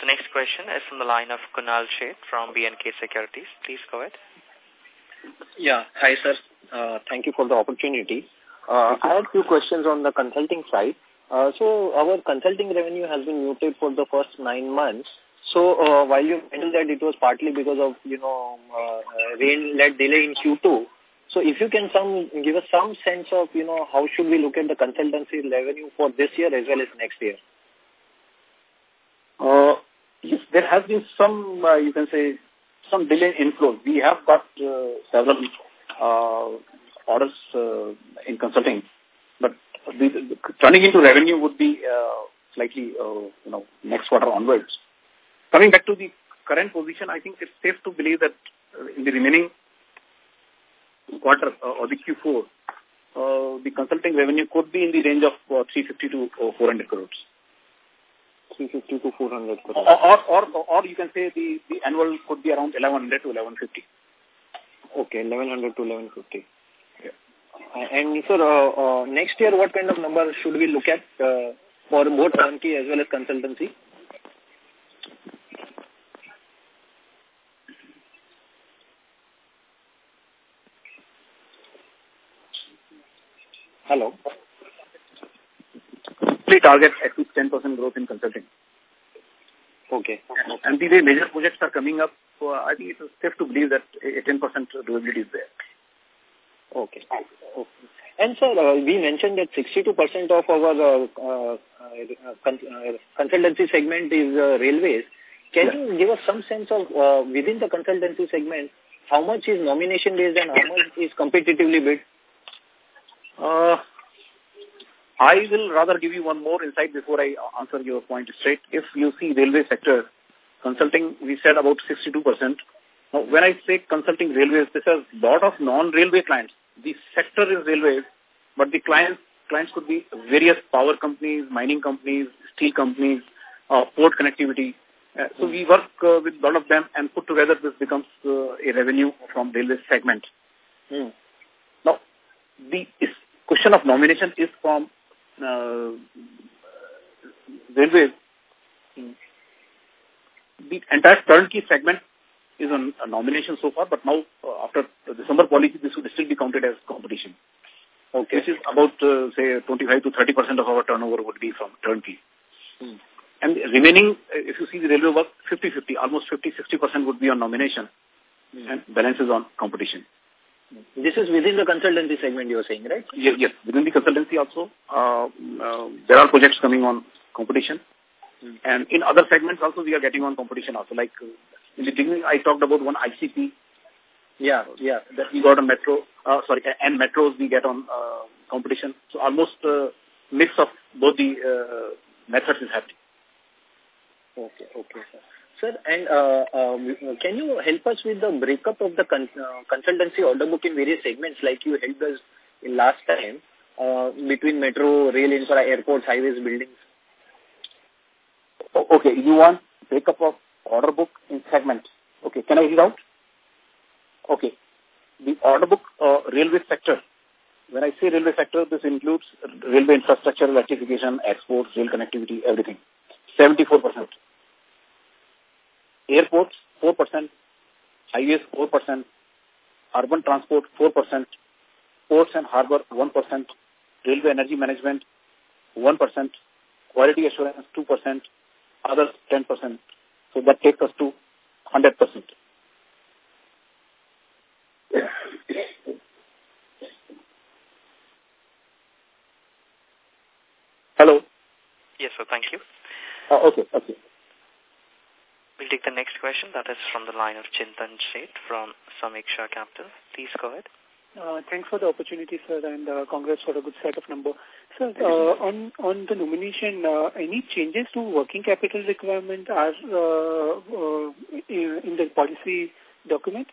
The next question is from the line of Kunal Sheth from B&K Securities. Please go ahead. Yeah. Hi, sir. Uh, thank you for the opportunity. Uh, I had few questions on the consulting side. Uh, so our consulting revenue has been muted for the first nine months. So uh, while you mentioned that it was partly because of, you know, uh, rain-led delay in Q2, so if you can some give us some sense of, you know, how should we look at the consultancy revenue for this year as well as next year? Uh, yes, there has been some, uh, you can say, some delay in flow. We have got uh, several uh, orders uh, in consulting, but the, the, turning into revenue would be uh, slightly, uh, you know, next quarter onwards. Coming back to the current position, I think it's safe to believe that in the remaining quarter uh, or the Q4, uh, the consulting revenue could be in the range of uh, 350 to uh, 400 crores. 350 to 400 crores. Or, or, or, or you can say the, the annual could be around 1100 to 1150. Okay, 1100 to 1150. Yeah. And sir, uh, uh, next year, what kind of number should we look at uh, for both turnkey as well as consultancy? Hello. Target at least 10% growth in consulting. Okay. And, and the way major projects are coming up, so I think it's safe to believe that a 10% durability is there. Okay. okay. And sir, uh, we mentioned that 62% of our uh, uh, uh con uh, consultancy segment is uh, railways. Can yeah. you give us some sense of, uh, within the consultancy segment, how much is nomination based and how much is competitively bid? I will rather give you one more insight before I answer your point straight. If you see railway sector, consulting, we said about 62%. Now, when I say consulting railways, this is a lot of non-railway clients. The sector is railways, but the clients clients could be various power companies, mining companies, steel companies, uh, port connectivity. Uh, so we work uh, with a lot of them and put together this becomes uh, a revenue from railway segment. Hmm. Now, the question of nomination is from uh, railways. The entire turnkey segment is on a nomination so far, but now uh, after the December policy, this would still be counted as competition. Okay. Which is about, uh, say, 25 to 30 percent of our turnover would be from turnkey. Hmm. And remaining, uh, if you see the railway work, 50-50, almost 50-60 percent would be on nomination, hmm. and balance is on competition. This is within the consultancy segment you are saying, right? Yes, yes. Within the consultancy also, uh, uh, there are projects coming on competition. Mm. And in other segments also, we are getting on competition also. Like uh, in the beginning, I talked about one ICP. Yeah, yeah. That we got on metro, uh, sorry, and metros we get on uh, competition. So almost uh, mix of both the uh, methods is happening. Okay, okay, sir. Sir, and uh, uh, can you help us with the breakup of the con uh, consultancy order book in various segments like you helped us in last time uh, between metro, rail infra, airports, highways, buildings? Okay, you want breakup of order book in segments. Okay, can I read out? Okay, the order book uh, railway sector. When I say railway sector, this includes railway infrastructure, electrification, exports, rail connectivity, everything. 74 percent airports 4%, highways 4%, urban transport 4%, ports and harbor 1%, railway energy management 1%, quality assurance 2%, others 10%. So that takes us to 100%. Hello? Yes, sir. Thank you. Uh, okay, okay. We'll take the next question. That is from the line of Chintan Sheth from Sameeksha Capital. Please go ahead. Uh, thanks for the opportunity, sir, and uh, congrats for a good set of number. Sir, uh, on on the nomination, uh, any changes to working capital requirement are uh, uh, in, in the policy document,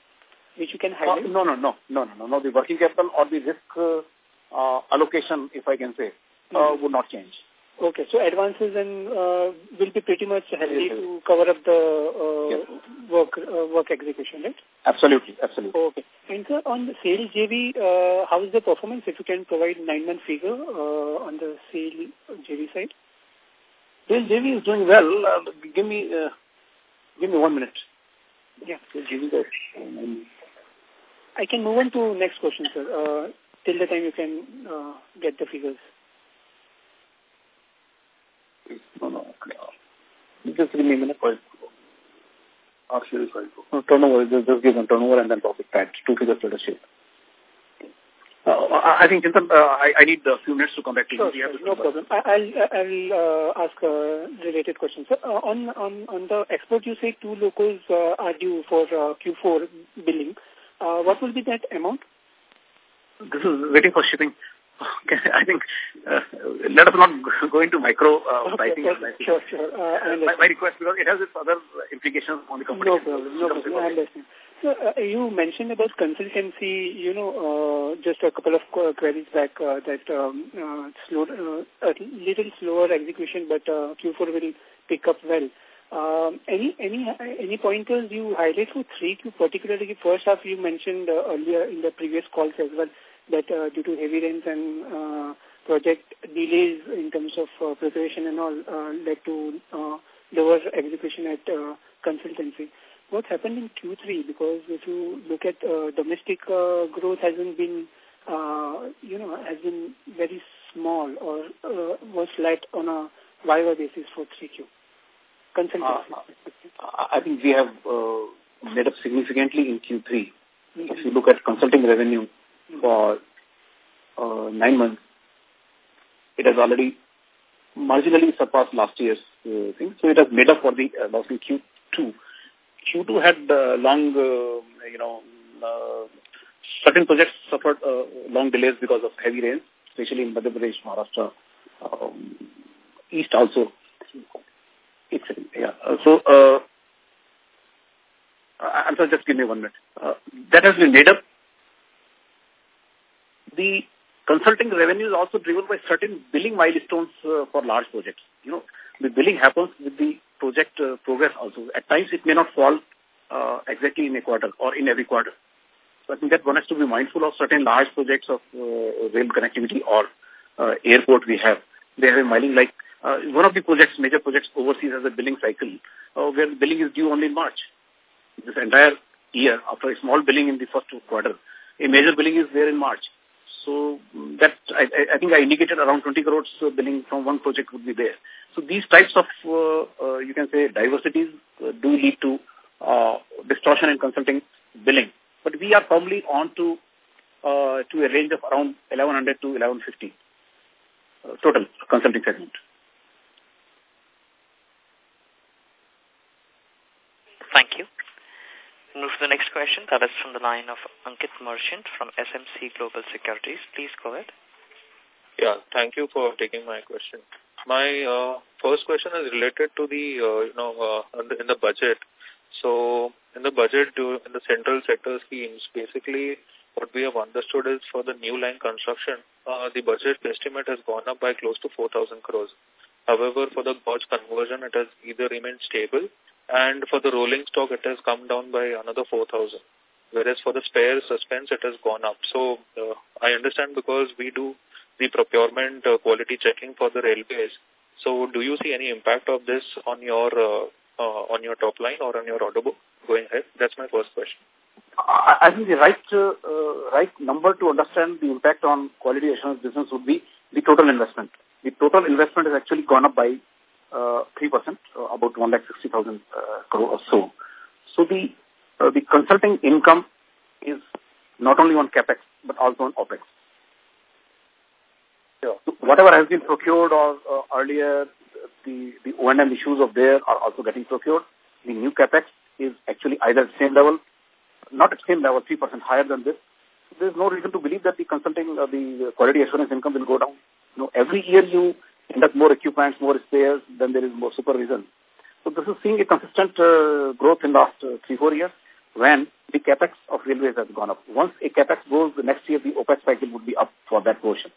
which you can highlight? Uh, no, no, no, no, no, no. The working capital or the risk uh, uh, allocation, if I can say, uh, mm -hmm. would not change. Okay, so advances and uh, will be pretty much healthy yes, to cover up the uh, yes. work uh, work execution, right? Absolutely, absolutely. Okay. And sir, on the SAIL JV, uh, how is the performance? If you can provide nine-month figure uh, on the SAIL JV side. SAIL JV is doing well. Uh, give me uh, give me one minute. Yeah. SAIL JV I can move on to next question, sir. Uh, till the time you can uh, get the figures. No, no. Just give me a minute. No, turnover, just, just give them turnover and then profit PAT. Two figures let us uh, I think Chintan, uh, I, I need a few minutes to come back to sure, you. Sure, no problem. I, I'll, I'll uh, ask a related question. So, uh, on, on, on the export, you say two locals uh, are due for uh, Q4 billing. Uh, what will be that amount? This is waiting for shipping. Okay, I think uh, let us not go into micro uh, okay, pricing. Sure, sure. Uh, my, my, request because it has its other implications on the company. No problem. No problem. I understand. So uh, you mentioned about consultancy. You know, uh, just a couple of queries back uh, that um, uh, slow, uh, a little slower execution, but uh, Q4 will pick up well. Um, any any any pointers you highlight for 3Q, particularly first half you mentioned uh, earlier in the previous calls as well that uh, due to heavy rains and uh, project delays in terms of uh, preparation and all uh, led to uh, lower execution at uh, consultancy. What happened in Q3? Because if you look at uh, domestic uh, growth hasn't been, uh, you know, has been very small or uh, was light on a YY basis for 3Q. Consultancy. I think we have uh, made up significantly in Q3. Mm -hmm. If you look at consulting revenue, for uh, nine months, it has already marginally surpassed last year's uh, thing. So it has made up for the uh, loss in Q2. Q2 had uh, long, uh, you know, uh, certain projects suffered uh, long delays because of heavy rains, especially in Madhya Pradesh, Maharashtra, um, East also. It's, yeah. Uh, so, uh, I'm sorry, just give me one minute. Uh, that has been made up the consulting revenue is also driven by certain billing milestones uh, for large projects. You know, the billing happens with the project uh, progress also. At times it may not fall uh, exactly in a quarter or in every quarter. So I think that one has to be mindful of certain large projects of uh, rail connectivity or uh, airport we have. They have a miling like uh, one of the projects, major projects overseas has a billing cycle where billing is due only in March. This entire year, after a small billing in the first quarter, a major billing is there in March. So that I, I think I indicated around 20 crores billing from one project would be there. So these types of, uh, uh, you can say, diversities uh, do lead to uh, distortion in consulting billing. But we are probably on to, uh, to a range of around 1100 to 1150 uh, total consulting segment. Thank you. Move to the next question. That is from the line of Ankit Merchant from SMC Global Securities. Please go ahead. Yeah, thank you for taking my question. My uh, first question is related to the, uh, you know, uh, in, the, budget. So, in the budget, in the central sector schemes, basically what we have understood is for the new line construction, uh, the budget estimate has gone up by close to 4,000 crores. However, for the gauge conversion, it has either remained stable and for the rolling stock, it has come down by another 4,000. Whereas for the spare suspense, it has gone up. So uh, I understand because we do the procurement uh, quality checking for the railways. So do you see any impact of this on your uh, uh, on your top line or on your order book going ahead? That's my first question. I, think the right uh, uh, right number to understand the impact on quality assurance business would be the total investment. The total investment has actually gone up by 3%, uh, about 1,60,000 uh, crore or so. So the, uh, the consulting income is not only on CAPEX, but also on OPEX. Yeah. So whatever has been procured or uh, earlier, the, the O&M issues of there are also getting procured. The new CAPEX is actually either at the same level, not at the same level, 3% higher than this. there's no reason to believe that the consulting, uh, the quality assurance income will go down. You know, every year you induct more equipments, more spares, then there is more supervision. So this is seeing a consistent uh, growth in the last uh, three, four years when the capex of railways has gone up. Once a capex goes, the next year the OPEX cycle would be up for that portion.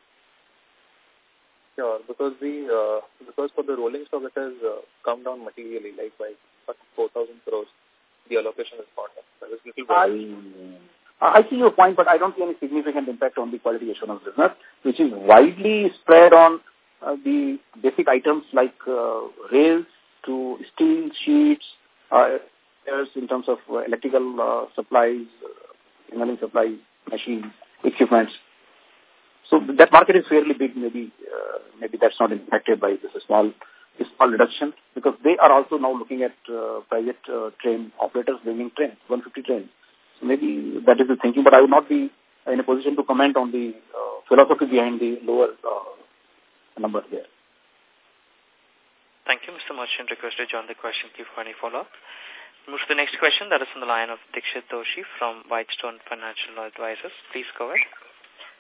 Sure, because the uh, because for the rolling stock it has uh, come down materially, like by 4,000 crores, the allocation is gone up. That is little I, I see your point, but I don't see any significant impact on the quality assurance business, which is widely spread on uh, the basic items like uh, rails to steel sheets, uh, in terms of uh, electrical uh, supplies, uh, supplies, machines, equipments. So that market is fairly big. Maybe uh, maybe that's not impacted by this small small reduction because they are also now looking at uh, private uh, train operators bringing trains, 150 trains. So maybe that is the thinking, but I would not be in a position to comment on the philosophy behind the lower number there. Thank you, Mr. Merchant. Request to join the question queue for any follow-up. Move to the next question. That is on the line of Dixit Doshi from Whitestone Financial Advisors. Please go ahead.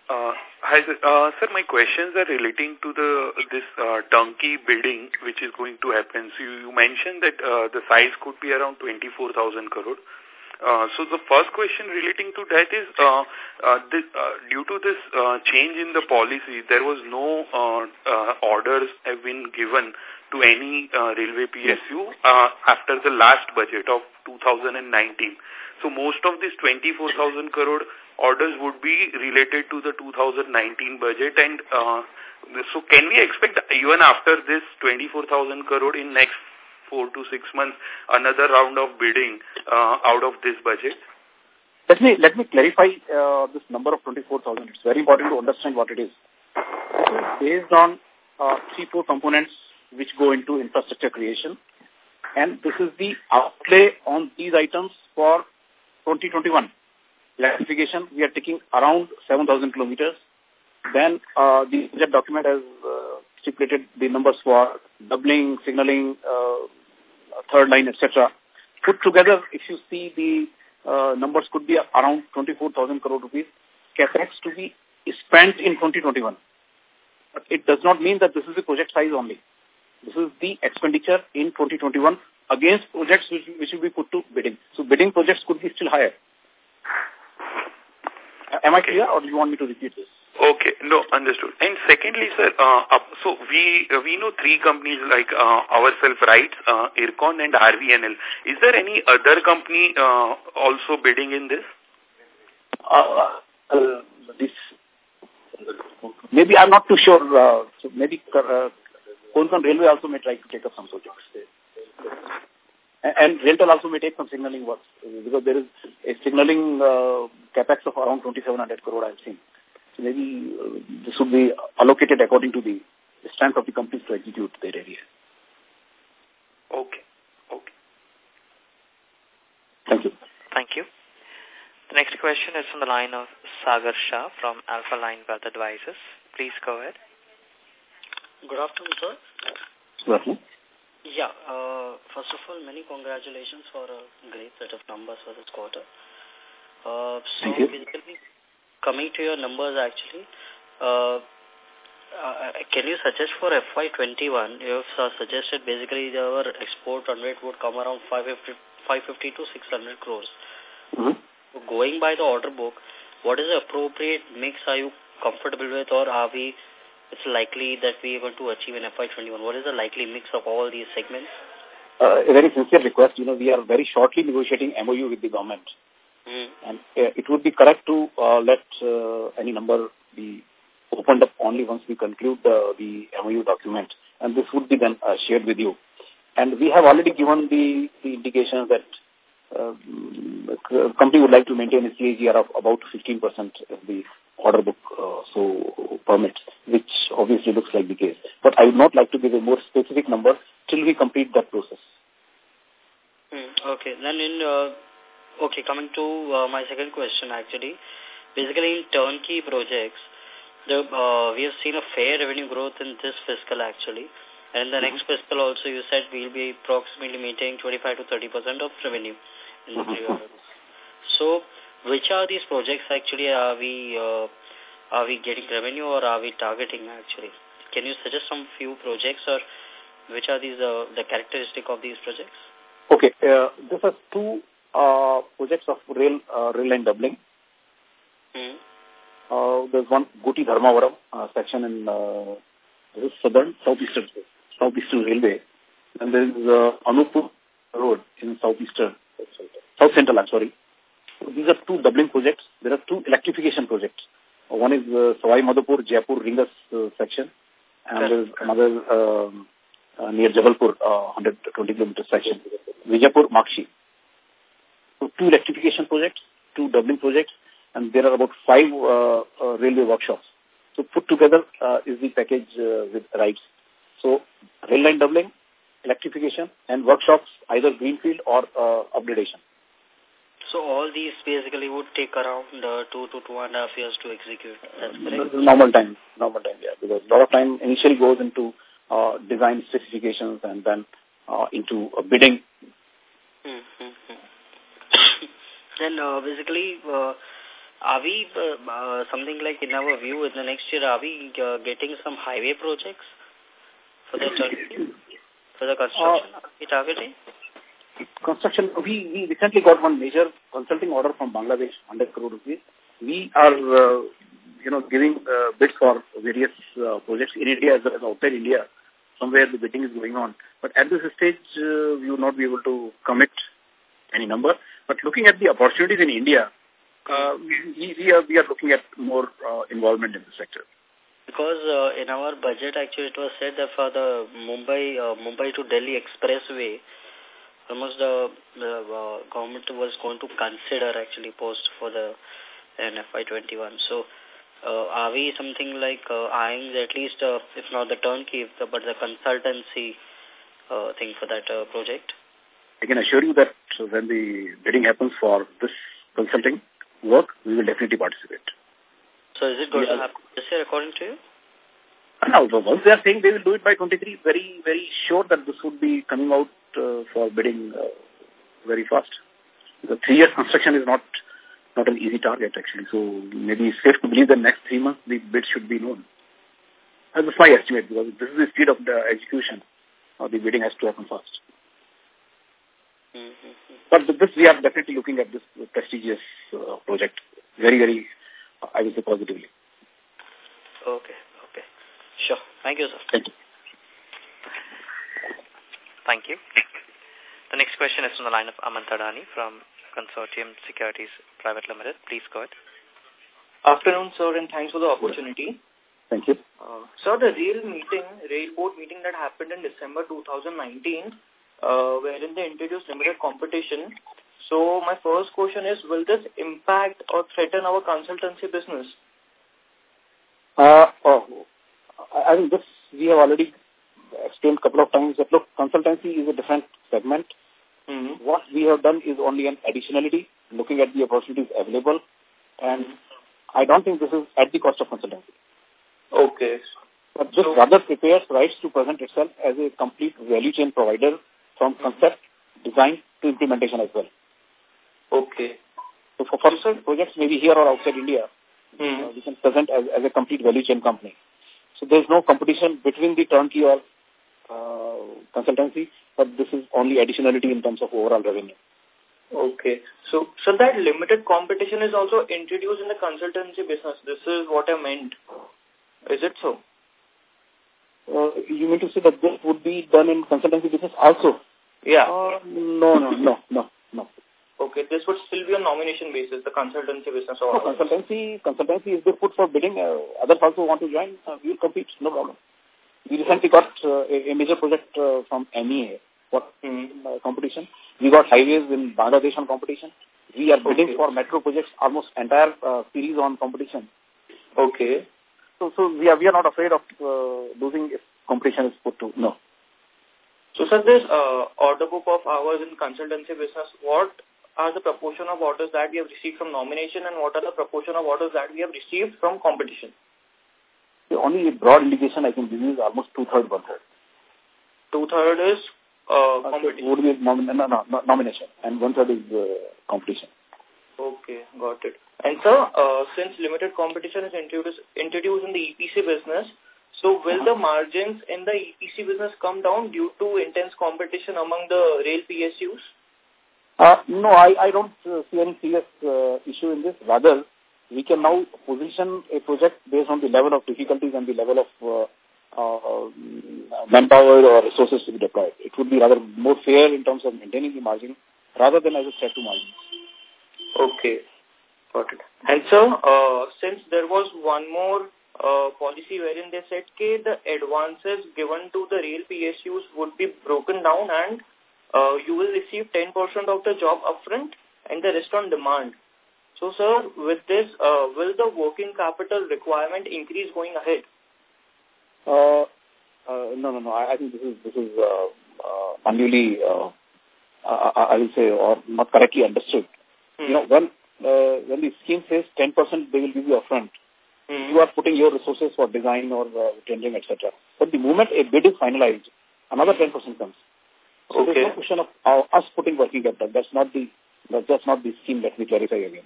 Uh, hi, sir. Uh, sir, my questions are relating to the this uh, turnkey bidding which is going to happen. So you, you mentioned that uh, the size could be around 24,000 crore. Uh, so the first question relating to that is, uh, uh, this, uh, due to this uh, change in the policy, there was no uh, uh, orders have been given to any uh, railway PSU uh, after the last budget of 2019. So most of this 24,000 crore orders would be related to the 2019 budget and uh, so can we expect even after this 24,000 crore in next four to six months another round of bidding uh, out of this budget? Let me let me clarify uh, this number of 24,000. It's very important to understand what it is. This is based on uh, three, four components which go into infrastructure creation. And this is the outlay on these items for 2021. Electrification, we are taking around 7,000 kilometers. Then uh, the budget document has uh, stipulated the numbers for doubling, signaling, uh, third line, etc. Put together, if you see the uh, numbers could be around 24,000 crore rupees capex to be spent in 2021. But it does not mean that this is the project size only. This is the expenditure in 2021 against projects which, which will be put to bidding. So bidding projects could be still higher. Am I clear or do you want me to repeat this? Okay, no, understood. And secondly, sir, uh, so we uh, we know three companies like uh, ourselves, right, uh, IRCON and RVNL. Is there any other company uh, also bidding in this? Uh, uh, this maybe I'm not too sure. Uh, so maybe uh, Konkan Railway also may try to take up some projects. And, and RailTel also may take some signaling works because there is a signaling uh, capex of around 2700 crore I've seen. So maybe uh, this would be allocated according to the strength of the companies to execute their area. Okay. Okay. Thank you. Thank you. The next question is from the line of Sagar Shah from Alpha Line Wealth Advisors. Please go ahead. Good afternoon, sir. Good afternoon. Yeah, uh, first of all, many congratulations for a great set of numbers for this quarter. Uh, so Thank you. basically, coming to your numbers actually, uh, uh, can you suggest for FY21, you have uh, suggested basically our export run rate would come around 550, 550 to 600 crores. Mm -hmm. Going by the order book, what is the appropriate mix are you comfortable with or are we it's likely that we are going to achieve in FY21? What is the likely mix of all these segments? Uh, a very sincere request. You know, we are very shortly negotiating MOU with the government. Mm. And uh, it would be correct to uh, let uh, any number be opened up only once we conclude the, the MOU document. And this would be then uh, shared with you. And we have already given the, the indication that uh, company would like to maintain a CAGR of about 15% of the order book uh, so permits, which obviously looks like the case. But I would not like to give a more specific number till we complete that process. Hmm, okay. Then in, uh, okay, coming to uh, my second question actually, basically in turnkey projects, the, uh, we have seen a fair revenue growth in this fiscal actually. And in the mm -hmm. next fiscal also you said we'll be approximately maintaining 25 to 30% of revenue in the mm -hmm. So, which are these projects actually are we uh, are we getting revenue or are we targeting actually? Can you suggest some few projects or which are these uh, the characteristic of these projects? Okay, uh, this is two uh, projects of rail uh, rail line doubling. Hmm. Uh, there's one Gooty Dharmavaram uh, section in uh, this is southern southeastern southeastern railway, and there is uh, Anupur road in southeastern south central. I'm sorry. So these are two doubling projects. There are two electrification projects. Uh, one is uh, Sawai Madhopur Jaipur Ringas uh, section, and there is another um, uh, near Jabalpur, uh, 120 kilometer section, Vijaypur Makshi. So two electrification projects, two doubling projects, and there are about five uh, uh, railway workshops. So put together uh, is the package uh, with RITES. So rail line doubling, electrification, and workshops, either greenfield or uh, upgradation. So all these basically would take around uh, two to two and a half years to execute. That's correct. Normal time, normal time, yeah, because a lot of time initially goes into uh, design specifications and then uh, into uh, bidding. Mm. Then uh, basically, uh, are we uh, uh, something like in our view in the next year? Are we uh, getting some highway projects for the for the construction? Uh, are we targeting? Construction. We we recently got one major consulting order from Bangladesh, 100 crore rupees. We are uh, you know giving uh, bids for various uh, projects in India as well as outside India. Somewhere the bidding is going on, but at this stage uh, we will not be able to commit any number. But looking at the opportunities in India, uh, we, we, are, we are looking at more uh, involvement in the sector. Because uh, in our budget, actually, it was said that for the Mumbai uh, Mumbai to Delhi expressway, almost the, the uh, government was going to consider actually post for the NFI21. So, uh, are we something like uh, eyeing at least, uh, if not the turnkey, but the consultancy uh, thing for that uh, project? I can assure you that when the bidding happens for this consulting work, we will definitely participate. So is it going yeah. to happen this year according to you? No, once they are saying they will do it by 23, very, very sure that this would be coming out uh, for bidding uh, very fast. The three-year construction is not not an easy target, actually. So maybe it's safe to believe that next three months the bid should be known. That's my estimate, because this is the speed of the execution. Uh, the bidding has to happen fast. Mm -hmm. But this, we are definitely looking at this prestigious uh, project very, very, I will say positively. Okay, okay. Sure. Thank you, sir. Thank you. Thank you. The next question is from the line of Aman Tadani from Consortium Securities Private Limited. Please go ahead. Afternoon, sir, and thanks for the opportunity. Thank you. Uh, sir, the rail meeting, rail board meeting that happened in December 2019, uh, wherein they introduced limited competition. So my first question is, will this impact or threaten our consultancy business? Uh, oh, I think this we have already explained a couple of times that look, consultancy is a different segment. Mm -hmm. What we have done is only an additionality, looking at the opportunities available, and mm -hmm. I don't think this is at the cost of consultancy. Okay. But this so, rather prepares RITES to present itself as a complete value chain provider from concept, design to implementation as well. Okay. So for, for projects maybe here or outside India, mm. uh, we can present as, as a complete value chain company. So there's no competition between the turnkey or uh, consultancy, but this is only additionality in terms of overall revenue. Okay. So, so that limited competition is also introduced in the consultancy business. This is what I meant. Is it so? Uh, you mean to say that this would be done in consultancy business also? Yeah. Uh, no, no, no, no, no. Okay, this would still be on nomination basis, the consultancy business. Or no, consultancy, consultancy is they put for bidding. Uh, others also want to join. Uh, we will compete, no problem. We recently got uh, a, a major project uh, from MEA for mm uh, competition. We got highways in Bangladesh on competition. We are bidding okay. for metro projects, almost entire uh, series on competition. Okay. So, so we are we are not afraid of uh, losing if competition is put to no. So, sir, this uh, order book of ours in consultancy business, what are the proportion of orders that we have received from nomination and what are the proportion of orders that we have received from competition? The only broad indication I can give you is almost two-third, one-third. Two-third is uh, competition? Would be no, no, no, nomination and one-third is uh, competition. Okay, got it. And sir, uh, since limited competition is introduced, introduced in the EPC business, so will the margins in the EPC business come down due to intense competition among the rail PSUs? Uh, no, I, I don't uh, see any serious uh, issue in this. Rather, we can now position a project based on the level of difficulties and the level of uh, uh, manpower or resources to be deployed. It would be rather more fair in terms of maintaining the margin rather than as a threat to margin. Okay, got it. And sir, uh, since there was one more uh, policy wherein they said okay, the advances given to the rail PSUs would be broken down and uh, you will receive 10% of the job upfront and the rest on demand. So, sir, with this, uh, will the working capital requirement increase going ahead? Uh, uh, no, no, no. I, I think this is this is uh, uh, unduly, uh, I, I will say, or not correctly understood. Hmm. You know, when uh, when the scheme says 10% they will give you upfront, hmm. you are putting your resources for design or uh, tendering, etc. But the moment a bid is finalized, another 10% comes. So okay. there's no question of uh, us putting working capital. That's not the that's just not the scheme. Let me clarify again.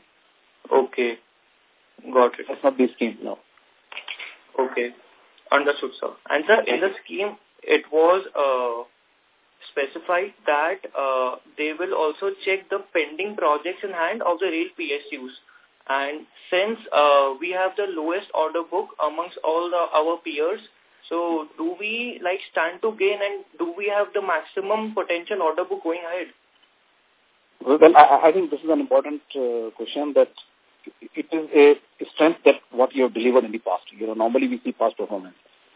Okay, got it. That's not the scheme. No. Okay, understood, sir. And sir, in the scheme, it was uh, specified that uh, they will also check the pending projects in hand of the rail PSUs. And since uh, we have the lowest order book amongst all the, our peers, so do we like stand to gain and do we have the maximum potential order book going ahead? Well, I, I think this is an important uh, question that it is a strength that what you have delivered in the past. You know, normally we see past performance.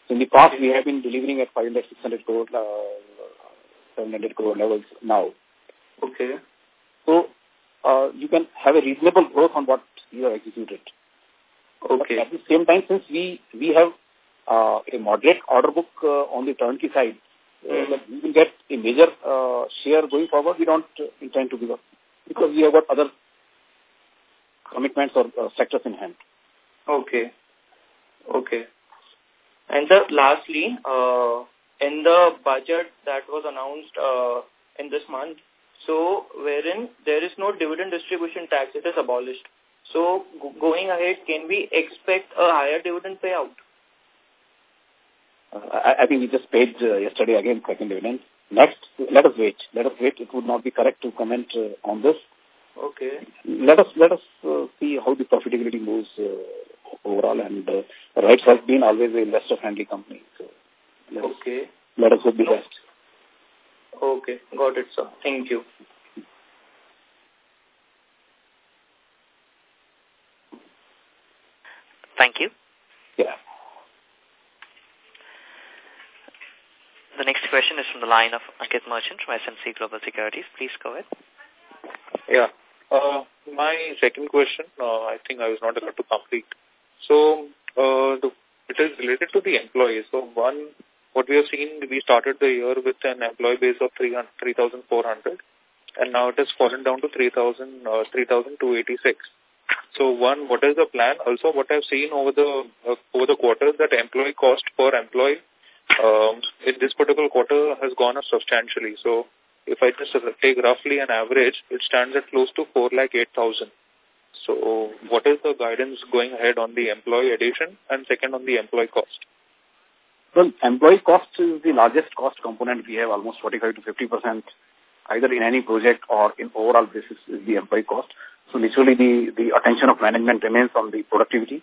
So in the past, we have been delivering at 500, 600 crore, uh, 700 crore levels now. Okay. So uh, you can have a reasonable growth on what you have executed. Okay. But at the same time, since we we have uh, a moderate order book uh, on the turnkey side, mm. that we will get a major uh, share going forward. We don't uh, intend to give up because we have got other commitments or uh, sectors in hand. Okay. Okay. And sir, lastly, uh, in the budget that was announced uh, in this month, so wherein there is no dividend distribution tax, it is abolished. So going ahead, can we expect a higher dividend payout? Uh, I, I think we just paid uh, yesterday again second dividend. Next, let us wait. Let us wait. It would not be correct to comment uh, on this. Okay. Let us let us uh, see how the profitability moves uh, overall, and uh, RITES has been always a investor-friendly company. So let okay. Let us hope the best. Okay, got it, sir. Thank you. Thank you. Yeah. The next question is from the line of Ankit Merchant from SMC Global Securities. Please go ahead. Yeah. Uh, my second question, uh, I think I was not able to complete. So, uh, the, it is related to the employees. So, one, what we have seen, we started the year with an employee base of 3,400 and now it has fallen down to 3,000, uh, 3,286. So one, what is the plan? Also, what I've seen over the uh, over the quarters that employee cost per employee um, in this particular quarter has gone up substantially. So if I just take roughly an average, it stands at close to 4 lakh 8,000. So what is the guidance going ahead on the employee addition and second on the employee cost? Well, employee cost is the largest cost component. We have almost 45 to 50 percent either in any project or in overall basis is the employee cost. So naturally the, the attention of management remains on the productivity.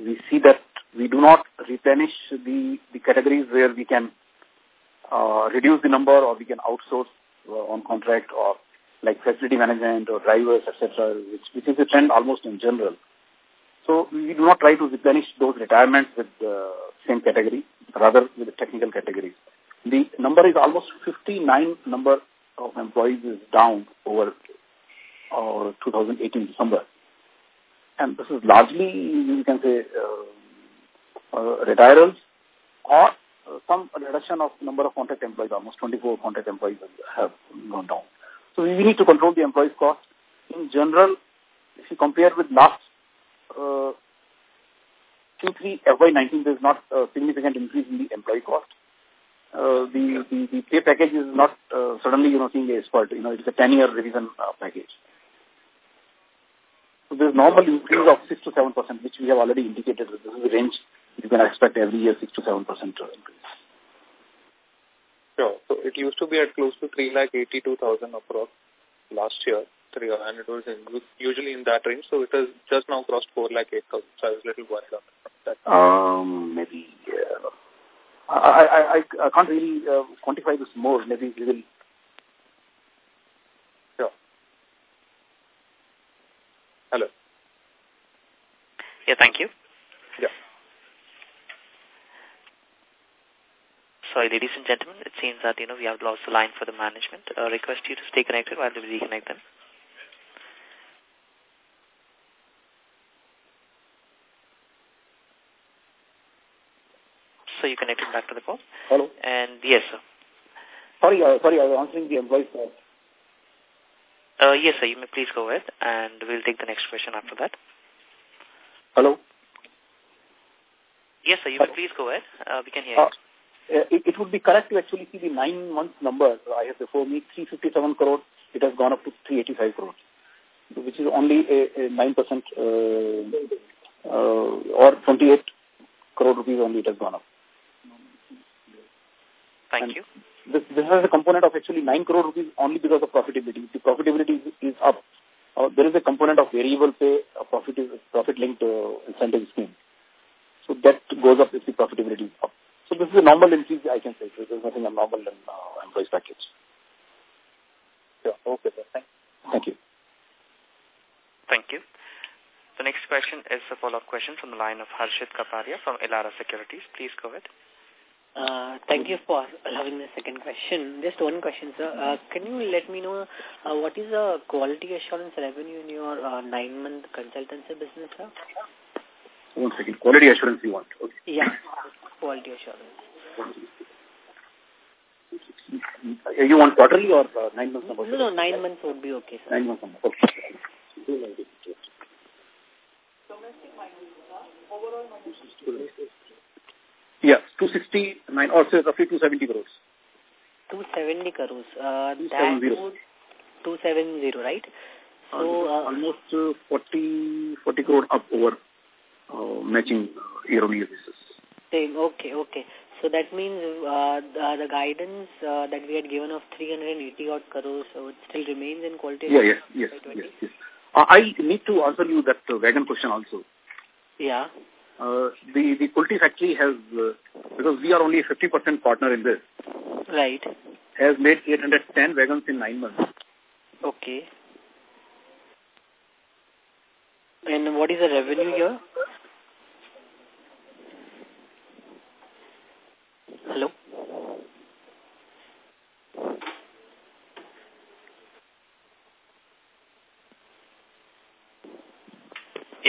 We see that we do not replenish the, the categories where we can uh, reduce the number or we can outsource uh, on contract or like facility management or drivers, etc., which, which is a trend almost in general. So we do not try to replenish those retirements with the same category, rather with the technical categories. The number is almost 59 number of employees is down over uh, 2018 December. And this is largely, you can say, uh, uh, retirals or uh, some reduction of number of contract employees, almost 24 contract employees have gone down. So we need to control the employees cost. In general, if you compare with last uh, Q3 FY19, there is not a significant increase in the employee cost. Uh, the, the, the pay package is not uh, suddenly, you know, seeing a spurt. You know, it's a 10-year revision uh, package. So there's normal increase of 6 to 7%, which we have already indicated. This is the range you can expect every year 6 to 7% increase. Sure. So it used to be at close to 3 lakh 82,000 approx last year, three, and it was in, usually in that range. So it has just now crossed 4 lakh 8,000. So I was a little worried on that. Um, maybe. Uh, I, I, I, I can't really uh, quantify this more. Maybe we will. Sure. Hello. Yeah, thank you. Yeah. Sorry, ladies and gentlemen, it seems that, you know, we have lost the line for the management. Uh, request you to stay connected while we reconnect them. So you connected back to the call? Hello. And yes, sir. Sorry, uh, sorry, I was answering the employees. Uh, uh, yes, sir. You may please go ahead, and we'll take the next question after that. Hello. Yes, sir. You may please go ahead. Uh, we can hear you. Uh, it, it, would be correct to actually see the nine month number. I have before me 357 crore. It has gone up to 385 crore, which is only a, a 9% uh, uh, or 28 crore rupees only it has gone up. Thank and you. This, this has a component of actually 9 crore rupees only because of profitability. The profitability is, is up. Uh, there is a component of variable pay, a profit, profit linked uh, incentive scheme. So that goes up if the profitability is up. So this is a normal increase, I can say. So there's nothing abnormal in uh, employees package. Yeah, okay, sir. Thank you. Thank you. Thank you. The next question is a follow-up question from the line of Harshit Kapadia from Elara Securities. Please go ahead. Uh, thank you for allowing the second question. Just one question, sir. Uh, can you let me know uh, what is the quality assurance revenue in your uh, nine-month consultancy business, sir? One second. Quality assurance you want. Okay. Yeah, quality assurance. You want quarterly or uh, nine months number? No, no, nine months would be okay, sir. Nine months number. Okay. Yeah, 269 or say roughly 270 crores. 270 crores. Uh, 270. That would 270, right? So uh, almost uh, 40 40 crore up over uh, matching year on year basis. Same. Okay, okay. So that means uh, the, the guidance uh, that we had given of 380 odd crores so it still remains in quality. Yeah, yes, yes, yes, yes. Uh, I need to answer you that uh, wagon question also. Yeah. Uh, the the Kulti factory has uh, because we are only a 50% partner in this. Right. Has made 810 wagons in nine months. Okay. And what is the revenue here? Hello?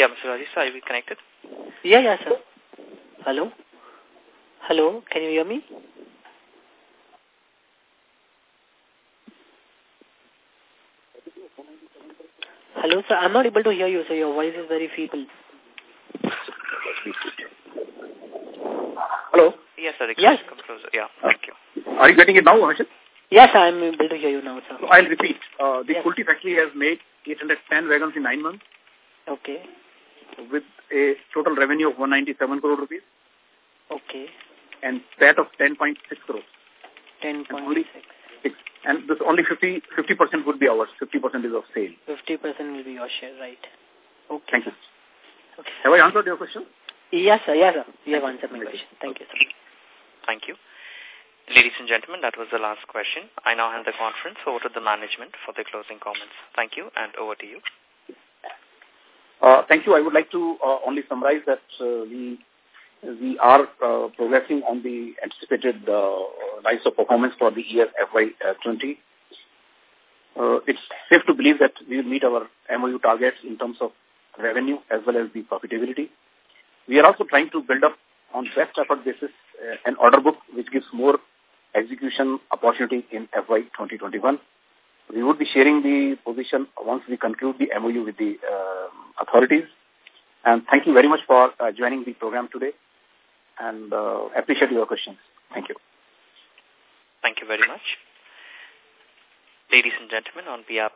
Yeah, Mr. Rajesh, are you connected? Yeah, yeah, sir. Hello? Hello, can you hear me? Hello, sir. I'm not able to hear you, so your voice is very feeble. Hello? Yes, sir. Yes. Come closer. Yeah, thank you. Are you getting it now, Harshit? Yes, I'm able to hear you now, sir. So I'll repeat. Uh, the yes. Kulti factory has made 810 wagons in nine months. Okay. With a total revenue of 197 crore rupees. Okay. And PAT of 10.6 crore. 10.6. And this only 50 percent would be ours. 50% is of sale. 50% will be your share, right? Okay. Thank you. Okay. Have I answered your question? Yes, sir. Yes, sir. You have answered my question. Thank you, sir. Thank you. Ladies and gentlemen, that was the last question. I now hand the conference over to the management for the closing comments. Thank you, and over to you. Uh, thank you. I would like to uh, only summarize that uh, we we are progressing on the anticipated lines of performance for the year FY20. Uh, it's safe to believe that we will meet our MOU targets in terms of revenue as well as the profitability. We are also trying to build up on best effort basis uh, an order book which gives more execution opportunity in FY 2021. We would be sharing the position once we conclude the MOU with the uh, authorities. And thank you very much for uh, joining the program today and uh, appreciate your questions. Thank you. Thank you very much. Ladies and gentlemen, on behalf